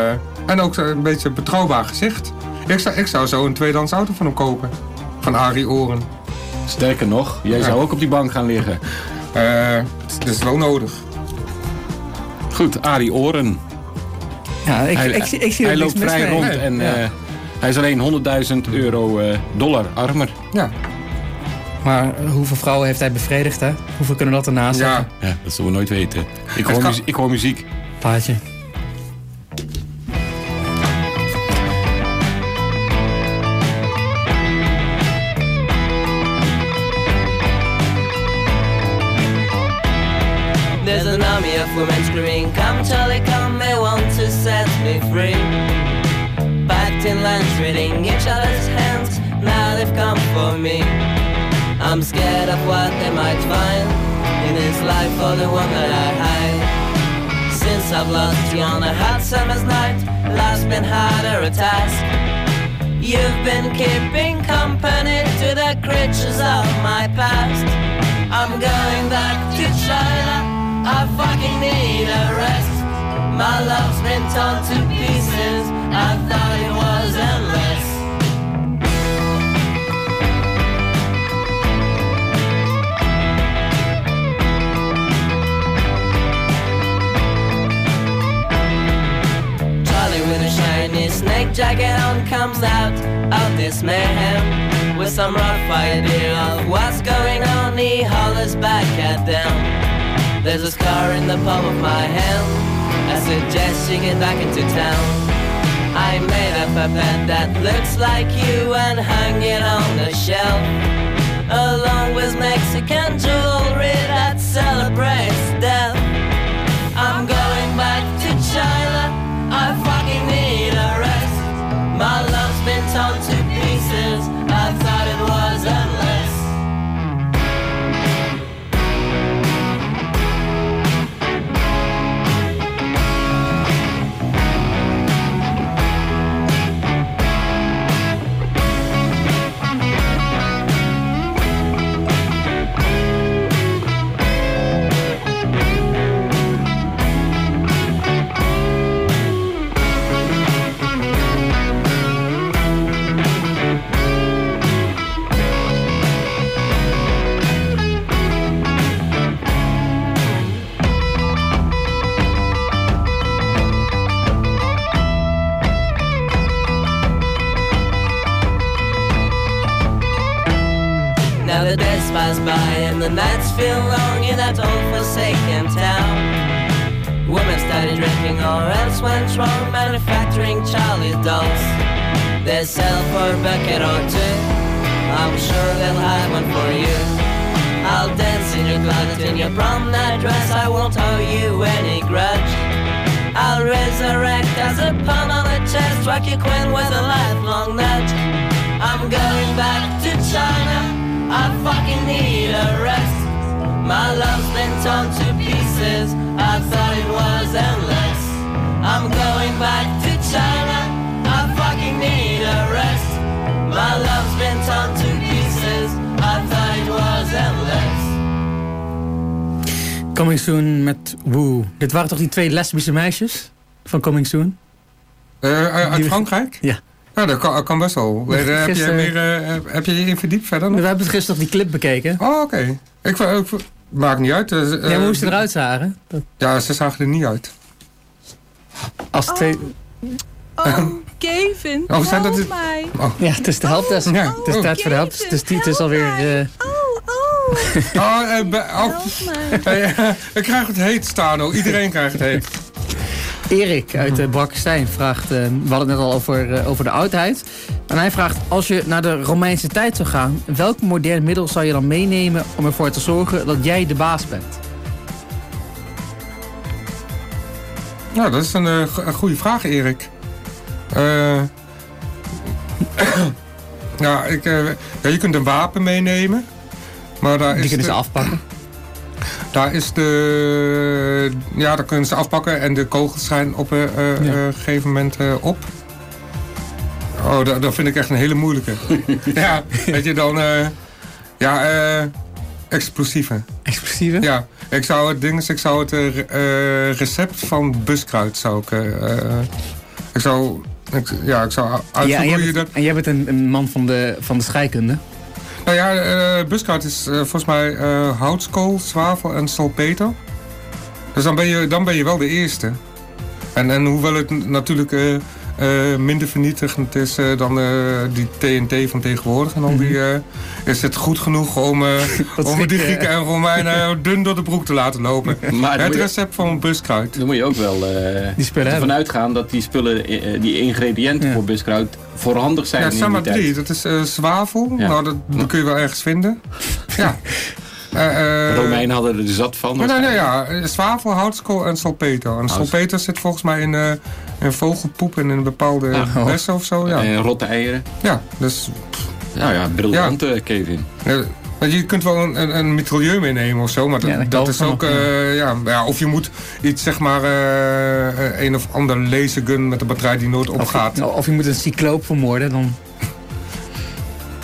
[SPEAKER 5] en ook een beetje betrouwbaar gezicht. Ik zou, ik zou zo een tweedehands auto van hem kopen. Van Arie Oren.
[SPEAKER 6] Sterker nog, jij zou ook op die bank gaan liggen.
[SPEAKER 5] Eh dat is wel nodig.
[SPEAKER 6] Goed, Arie Oren.
[SPEAKER 4] Ja, ik,
[SPEAKER 6] hij
[SPEAKER 4] ik, zie- ik zie
[SPEAKER 6] hij loopt vrij
[SPEAKER 4] mee.
[SPEAKER 6] rond
[SPEAKER 5] Nee,
[SPEAKER 6] en
[SPEAKER 4] ja.
[SPEAKER 6] eh, hij is alleen 100.000 euro eh, dollar armer.
[SPEAKER 5] Ja.
[SPEAKER 4] Maar hoeveel vrouwen heeft hij bevredigd, hè? Hoeveel kunnen dat ernaast
[SPEAKER 5] Ja.
[SPEAKER 6] Ja, dat zullen we nooit weten. Ik hoor,
[SPEAKER 5] kan-
[SPEAKER 6] muzie- ik hoor muziek.
[SPEAKER 15] Women screaming, Come Charlie, come, they want to set me free. Packed in lines, reading each other's hands, now they've come for me. I'm scared of what they might find in this life for the one that I hide. Since I've lost you on a hot summer's night, life's been harder a task. You've been keeping company to the creatures of my past. I'm going back to China. I fucking need a rest. My love's been torn to pieces. I thought it was endless. Charlie with a shiny snake jacket on comes out of this mayhem with some rough idea of what's going on. He hollers back at them. There's a scar in the palm of my hand. I suggest you get back into town. I made up a bed that looks like you and hung it on the shelf. Along with Mexican jewelry that celebrates death. I'm going back to China. I fucking need a rest. My love's been torn Now the days pass by and the nights feel long in that old forsaken town. Women started drinking or else went wrong manufacturing Charlie dolls. They sell for a bucket or two. I'm sure they'll have one for you. I'll dance in your closet in your prom night dress. I won't owe you any grudge. I'll resurrect as a pawn on the chest, rock your queen with a lifelong nudge. I'm going back to China. I fucking need a rest. My love's been torn to pieces. I thought it was endless. I'm going back to China. I fucking need a rest. My love's been torn to pieces. I thought it was endless.
[SPEAKER 4] Coming Soon met Woo. Dit waren toch die twee lesbische meisjes van Coming Soon?
[SPEAKER 5] Eh, uit Frankrijk?
[SPEAKER 4] Ja.
[SPEAKER 5] Ja, dat kan, kan best wel. Heb, je meer, eh, heb je je in verdiept verder nog?
[SPEAKER 4] We hebben gisteren nog die clip bekeken.
[SPEAKER 5] Oh, oké. Ik, ik, maakt niet uit. eh,
[SPEAKER 4] Ja,
[SPEAKER 5] eh,
[SPEAKER 4] hoe moest eruit zagen? Dat-
[SPEAKER 5] Ja, ze zagen er niet uit.
[SPEAKER 4] Als twee...
[SPEAKER 16] Oh, Kevin,
[SPEAKER 5] Oh, zijn dat. Oh.
[SPEAKER 4] Ja, het is de helpdesk.
[SPEAKER 5] Ja.
[SPEAKER 4] Het is tijd voor de helpdesk. Dus die- het is alweer... eh,
[SPEAKER 5] Oh, eh, oh. Hey, eh, ik krijg het heet, Stano. Iedereen krijgt het heet.
[SPEAKER 4] Erik uit de Brakkestein vraagt... eh, we hadden het net al over, eh, over de oudheid. En hij vraagt, als je naar de Romeinse tijd zou gaan... welk modern middel zou je dan meenemen om ervoor te zorgen dat jij de baas bent?
[SPEAKER 5] Nou, dat is een, eh, go- een goede vraag, Erik. Eh ja, ik, eh, ja, je kunt een wapen meenemen. Maar daar
[SPEAKER 4] Die
[SPEAKER 5] is
[SPEAKER 4] kunnen ze afpakken.
[SPEAKER 5] Daar is de... Ja, daar kunnen ze afpakken en de kogels zijn op een eh, eh,
[SPEAKER 4] Ja.
[SPEAKER 5] gegeven moment eh, op. Oh, dat, dat vind ik echt een hele moeilijke. ja, weet je, dan... eh, ja, eh explosieven.
[SPEAKER 4] Explosieven?
[SPEAKER 5] Ja, ik zou het ding is, ik zou het eh, eh, recept van buskruid zou ik... eh, eh, ik zou... Ik, ja, ik zou
[SPEAKER 4] Ja,
[SPEAKER 5] uitzoeken
[SPEAKER 4] en jij bent,
[SPEAKER 5] dat...
[SPEAKER 4] en jij bent een, een man van de, van de scheikunde.
[SPEAKER 5] Nou ja, eh buskruid is eh, volgens mij houtskool, zwavel en salpeter. Dus dan ben je, dan ben je wel de eerste. En, en hoewel het natuurlijk eh, minder vernietigend is eh, dan eh, die TNT van tegenwoordig en al die, eh, is het goed genoeg om, eh, om die. Grieken en Romeinen dun door de broek te laten lopen.
[SPEAKER 6] Maar
[SPEAKER 5] het
[SPEAKER 6] je-
[SPEAKER 5] recept van buskruid.
[SPEAKER 6] Dan moet je ook wel eh
[SPEAKER 4] die spullen
[SPEAKER 6] ervan uitgaan dat die spullen, die ingrediënten voor buskruid voorhandig zijn
[SPEAKER 5] Ja, het
[SPEAKER 6] in
[SPEAKER 5] zijn
[SPEAKER 6] die
[SPEAKER 5] maar drie. Dat is eh, zwavel.
[SPEAKER 6] Ja.
[SPEAKER 5] Nou, dat, dat kun je wel ergens vinden. ja. Eh,
[SPEAKER 6] De
[SPEAKER 5] eh,
[SPEAKER 6] Romeinen hadden er zat van.
[SPEAKER 5] Nee, nee, nee, ja. Eh, Zwavel, houtskool en salpeter. En salpeter zit volgens mij in, eh in vogelpoep en in bepaalde bessen of zo. Ja,
[SPEAKER 6] En rotte eieren.
[SPEAKER 5] ja dus...
[SPEAKER 6] Nou ja, briljant, Kevin.
[SPEAKER 5] Ja, want je kunt wel een, een, een mitrailleur meenemen of zo, maar dat,
[SPEAKER 4] Ja, dat
[SPEAKER 5] is
[SPEAKER 4] ook
[SPEAKER 5] eh, ja. ja, of je moet iets, zeg maar, een of ander lasergun met een batterij die nooit
[SPEAKER 4] Of,
[SPEAKER 5] opgaat.
[SPEAKER 4] je- of je moet een cycloop vermoorden, dan...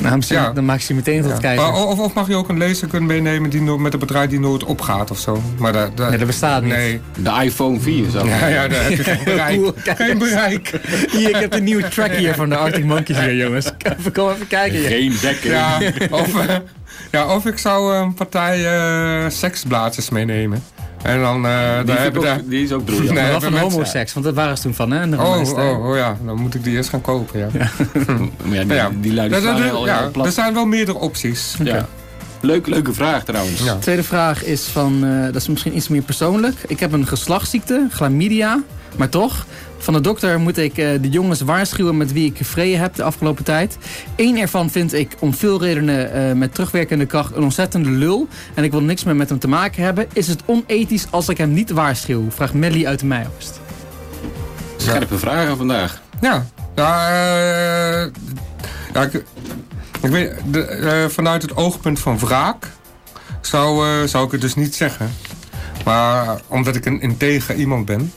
[SPEAKER 4] Nou,
[SPEAKER 5] Ja.
[SPEAKER 4] dan maak je ze meteen tot
[SPEAKER 5] Ja.
[SPEAKER 4] kijken.
[SPEAKER 5] Maar Of, of mag je ook een laser kunnen meenemen die no- met een batterij die nooit opgaat of zo? Maar dat, dat,
[SPEAKER 4] Nee, dat bestaat niet.
[SPEAKER 6] De iPhone 4 zo.
[SPEAKER 5] Ja, ja, daar heb je geen bereik.
[SPEAKER 4] Cool,
[SPEAKER 5] Geen bereik.
[SPEAKER 4] Hier, ik heb een nieuwe track hier van de Arctic Monkeys hier, jongens. Even, kom even kijken hier.
[SPEAKER 6] Geen dekker.
[SPEAKER 5] Ja, of, eh, ja, of ik zou een partij eh, seksblaadjes meenemen. En dan... eh
[SPEAKER 6] Die,
[SPEAKER 5] daar hebben daar...
[SPEAKER 6] die is ook broer.
[SPEAKER 5] Nee,
[SPEAKER 4] Maar van homoseks? Want dat waren ze toen van, hè? de
[SPEAKER 5] Oh, oh, oh ja, dan moet ik die eerst gaan kopen, ja.
[SPEAKER 6] Maar ja, die,
[SPEAKER 5] Ja.
[SPEAKER 6] die luiden al
[SPEAKER 5] ja, er zijn wel meerdere opties.
[SPEAKER 6] Ja. Leuk, leuke vraag trouwens.
[SPEAKER 5] Ja.
[SPEAKER 4] Tweede vraag is van, eh, dat is misschien iets meer persoonlijk. Ik heb een geslachtsziekte, chlamydia, maar toch. Van de dokter moet ik eh, de jongens waarschuwen met wie ik gevreden heb de afgelopen tijd. Eén ervan vind ik om veel redenen eh, met terugwerkende kracht een ontzettende lul. En ik wil niks meer met hem te maken hebben. Is het onethisch als ik hem niet waarschuw? Vraagt Melly uit de Meijhorst.
[SPEAKER 6] Scherpe vragen vandaag.
[SPEAKER 5] Ja, ja, eh, ja ik, ik weet, de, eh, vanuit het oogpunt van wraak zou, eh, zou ik het dus niet zeggen. Maar omdat ik een integer iemand ben,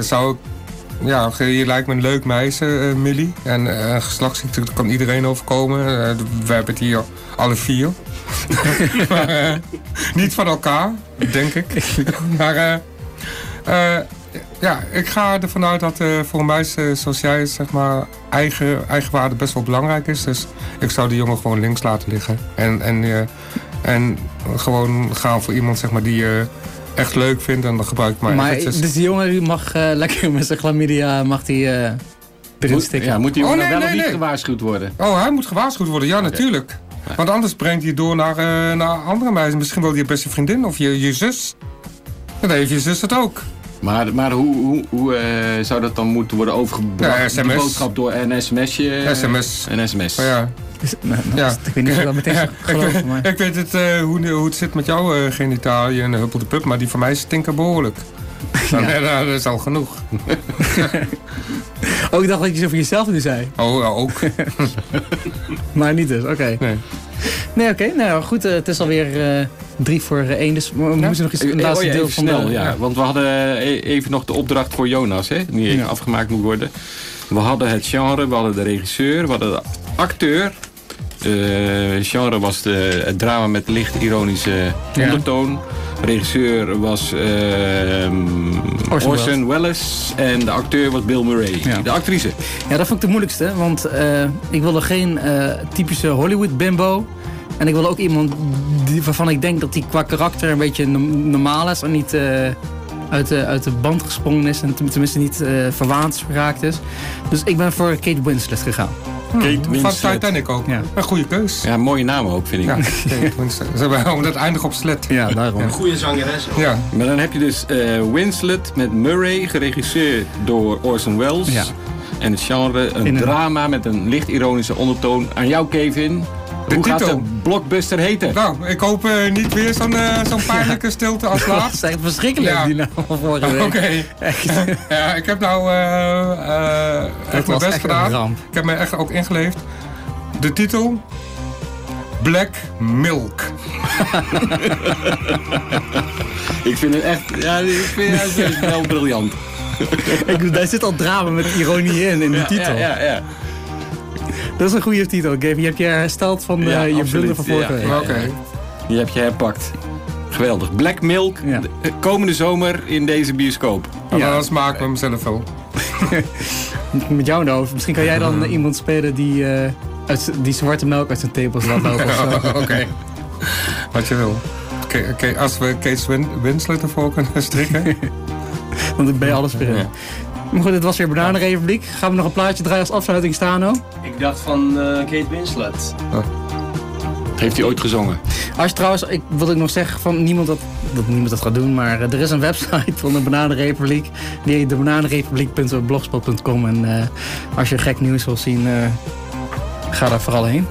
[SPEAKER 5] zou ik... Ja, je lijkt me een leuk meisje, eh, Millie. En eh, een geslachtsziekte kan iedereen overkomen. Eh, we hebben het hier alle vier. eh, niet van elkaar, denk ik. maar eh, eh, ja, ik ga ervan uit dat eh, voor een meisje zoals jij, zeg maar, eigen, eigenwaarde best wel belangrijk is. Dus ik zou die jongen gewoon links laten liggen. En, en, eh, en gewoon gaan voor iemand, zeg maar, die echt leuk vindt. En dan gebruik ik maar,
[SPEAKER 4] maar
[SPEAKER 5] eventjes.
[SPEAKER 4] dus die jongen die mag eh, lekker met zijn chlamydia mag die, eh, erin
[SPEAKER 6] Moet,
[SPEAKER 4] stikken.
[SPEAKER 6] ja, moet die
[SPEAKER 5] Oh,
[SPEAKER 6] jongen
[SPEAKER 5] nee,
[SPEAKER 6] dan wel
[SPEAKER 5] nee,
[SPEAKER 6] of niet
[SPEAKER 5] nee.
[SPEAKER 6] gewaarschuwd worden?
[SPEAKER 5] Oh, hij moet gewaarschuwd worden. Ja, natuurlijk. Want anders brengt hij door naar, eh, naar andere meisjes. Misschien wel je beste vriendin of je, je zus. En dan heeft je zus het ook.
[SPEAKER 6] Maar, maar hoe, hoe, hoe eh, zou dat dan moeten worden overgebracht?
[SPEAKER 5] Ja, SMS.
[SPEAKER 6] boodschap door een sms'je?
[SPEAKER 5] SMS.
[SPEAKER 6] Een sms.
[SPEAKER 5] Maar ja,
[SPEAKER 4] Dus, nou, nou,
[SPEAKER 5] Ja.
[SPEAKER 4] Ik weet niet of ik dat meteen
[SPEAKER 5] Ja,
[SPEAKER 4] geloof,
[SPEAKER 5] ik,
[SPEAKER 4] maar...
[SPEAKER 5] ik weet het, eh, hoe, hoe het zit met jouw eh, genitaliën en huppel de pup, maar die van mij stinken behoorlijk. Nou, nee, nou, dat is al genoeg.
[SPEAKER 4] Oh, ik dacht dat je zo voor jezelf nu zei.
[SPEAKER 5] Oh, ja, ook.
[SPEAKER 4] Maar niet dus, oké.
[SPEAKER 5] Nee.
[SPEAKER 4] Nee, oké. Nou goed, eh, het is alweer eh, drie voor eh, één. Dus we moeten nog eens
[SPEAKER 6] Eh,
[SPEAKER 4] een
[SPEAKER 6] eh,
[SPEAKER 4] laatste
[SPEAKER 6] oh ja,
[SPEAKER 4] deel van
[SPEAKER 6] snel,
[SPEAKER 4] de...
[SPEAKER 6] ja. Want we hadden eh, even nog de opdracht voor Jonas, hè, die even
[SPEAKER 4] Ja.
[SPEAKER 6] afgemaakt moet worden. We hadden het genre, we hadden de regisseur, we hadden de acteur. Het genre was de, het drama met licht ironische
[SPEAKER 4] Ja.
[SPEAKER 6] ondertoon. Regisseur was ehm
[SPEAKER 4] Orson
[SPEAKER 6] Orson, Welles en de acteur was Bill Murray.
[SPEAKER 4] Ja.
[SPEAKER 6] De actrice.
[SPEAKER 4] Ja, dat vond ik de moeilijkste. Want eh, ik wilde geen eh, typische Hollywood bimbo. En ik wilde ook iemand die, waarvan ik denk dat die qua karakter een beetje no- normaal is. En niet eh, uit, de, uit de band gesprongen is. En ten- tenminste niet eh verwaand geraakt is. Dus ik ben voor Kate Winslet gegaan.
[SPEAKER 6] Kate
[SPEAKER 5] Van
[SPEAKER 6] Winslet.
[SPEAKER 5] Titanic ook.
[SPEAKER 4] Ja.
[SPEAKER 5] Een goede keus.
[SPEAKER 6] Ja, mooie naam ook, vind ik.
[SPEAKER 5] Ja, Kate Winslet. Ze hebben omdat het eindigt op slet.
[SPEAKER 4] Ja, daarom.
[SPEAKER 17] Goede zangeres. ook.
[SPEAKER 5] Ja.
[SPEAKER 6] Maar dan heb je dus eh, Winslet met Murray, geregisseerd door Orson Welles.
[SPEAKER 4] Ja.
[SPEAKER 6] En het genre, een,
[SPEAKER 4] een-
[SPEAKER 6] drama met een licht ironische ondertoon. Aan jou, Kevin.
[SPEAKER 5] De
[SPEAKER 6] Hoe gaat
[SPEAKER 5] titel.
[SPEAKER 6] de blockbuster heten?
[SPEAKER 5] Nou, ik hoop eh, niet weer zo'n eh, zo'n pijnlijke stilte als
[SPEAKER 4] Dat
[SPEAKER 5] laatst.
[SPEAKER 4] is echt verschrikkelijk,
[SPEAKER 5] Ja.
[SPEAKER 4] die van vorige
[SPEAKER 5] Oké.
[SPEAKER 4] week. Echt.
[SPEAKER 5] Ja, ik heb nou eh, echt mijn best gedaan. Ik heb me echt ook ingeleefd. De titel... Black Milk.
[SPEAKER 6] Ik vind het echt, ja, ik vind het wel briljant.
[SPEAKER 4] Ik, daar zit al drama met ironie in, in de titel.
[SPEAKER 6] Ja, ja.
[SPEAKER 4] Dat is een goede titel, Gabe. Je hebt je hersteld van eh, je blunder van vorige
[SPEAKER 6] Ja,
[SPEAKER 4] week.
[SPEAKER 6] ja,
[SPEAKER 5] Oké.
[SPEAKER 6] Die heb je herpakt. Geweldig. Black Milk,
[SPEAKER 4] Ja.
[SPEAKER 6] de- komende zomer in deze bioscoop.
[SPEAKER 5] Maar
[SPEAKER 4] Ja.
[SPEAKER 5] anders maken we hem zelf wel.
[SPEAKER 4] Met jou hoofd. Misschien kan jij dan eh, iemand spelen die, eh, uit, die zwarte melk uit zijn tepels laat lopen of.
[SPEAKER 5] Oké. Wat je wil. Oké, oké, als we Win Winslet ervoor kunnen strikken.
[SPEAKER 4] Want dan ben je alles weer in.
[SPEAKER 6] Ja.
[SPEAKER 4] Maar goed, dit was weer Bananenrepubliek. Gaan we nog een plaatje draaien als afsluiting, Stano?
[SPEAKER 17] Ik dacht van eh, Kate Winslet.
[SPEAKER 6] Heeft hij ooit gezongen?
[SPEAKER 4] Als je trouwens, ik wil ik nog zeggen van niemand dat, dat niemand dat gaat doen, maar eh, er is een website van de Bananenrepubliek. Die heet debananenrepubliek.blogspot.com en eh, als je gek nieuws wil zien, eh, ga daar vooral heen.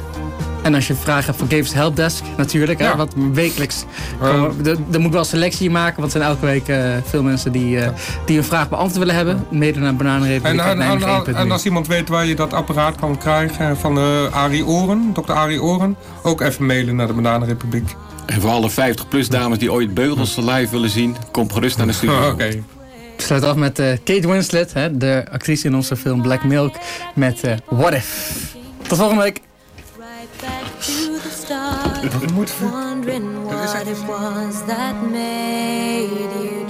[SPEAKER 4] En als je vragen hebt van Games Helpdesk, natuurlijk, hè,
[SPEAKER 5] Ja.
[SPEAKER 4] wat wekelijks.
[SPEAKER 5] Eh,
[SPEAKER 4] komen- er- Er moet wel selectie maken, want er zijn elke week eh, veel mensen die, eh, die een vraag beantwoord willen hebben. Mede naar
[SPEAKER 5] En,
[SPEAKER 4] Bananenrepubliek.
[SPEAKER 5] en, en, en- en als iemand weet waar je dat apparaat kan krijgen van eh Arie Oren, dokter Arie Oren, ook even mailen naar de Bananenrepubliek.
[SPEAKER 6] En voor alle 50-plus dames die ooit Beugels live willen zien, kom gerust naar de studio.
[SPEAKER 5] Oké.
[SPEAKER 4] Ik sluit af met eh, Kate Winslet, hè, de actrice in onze film Black Milk, met eh, What If. Tot volgende week.
[SPEAKER 11] Wondering what it was that made you.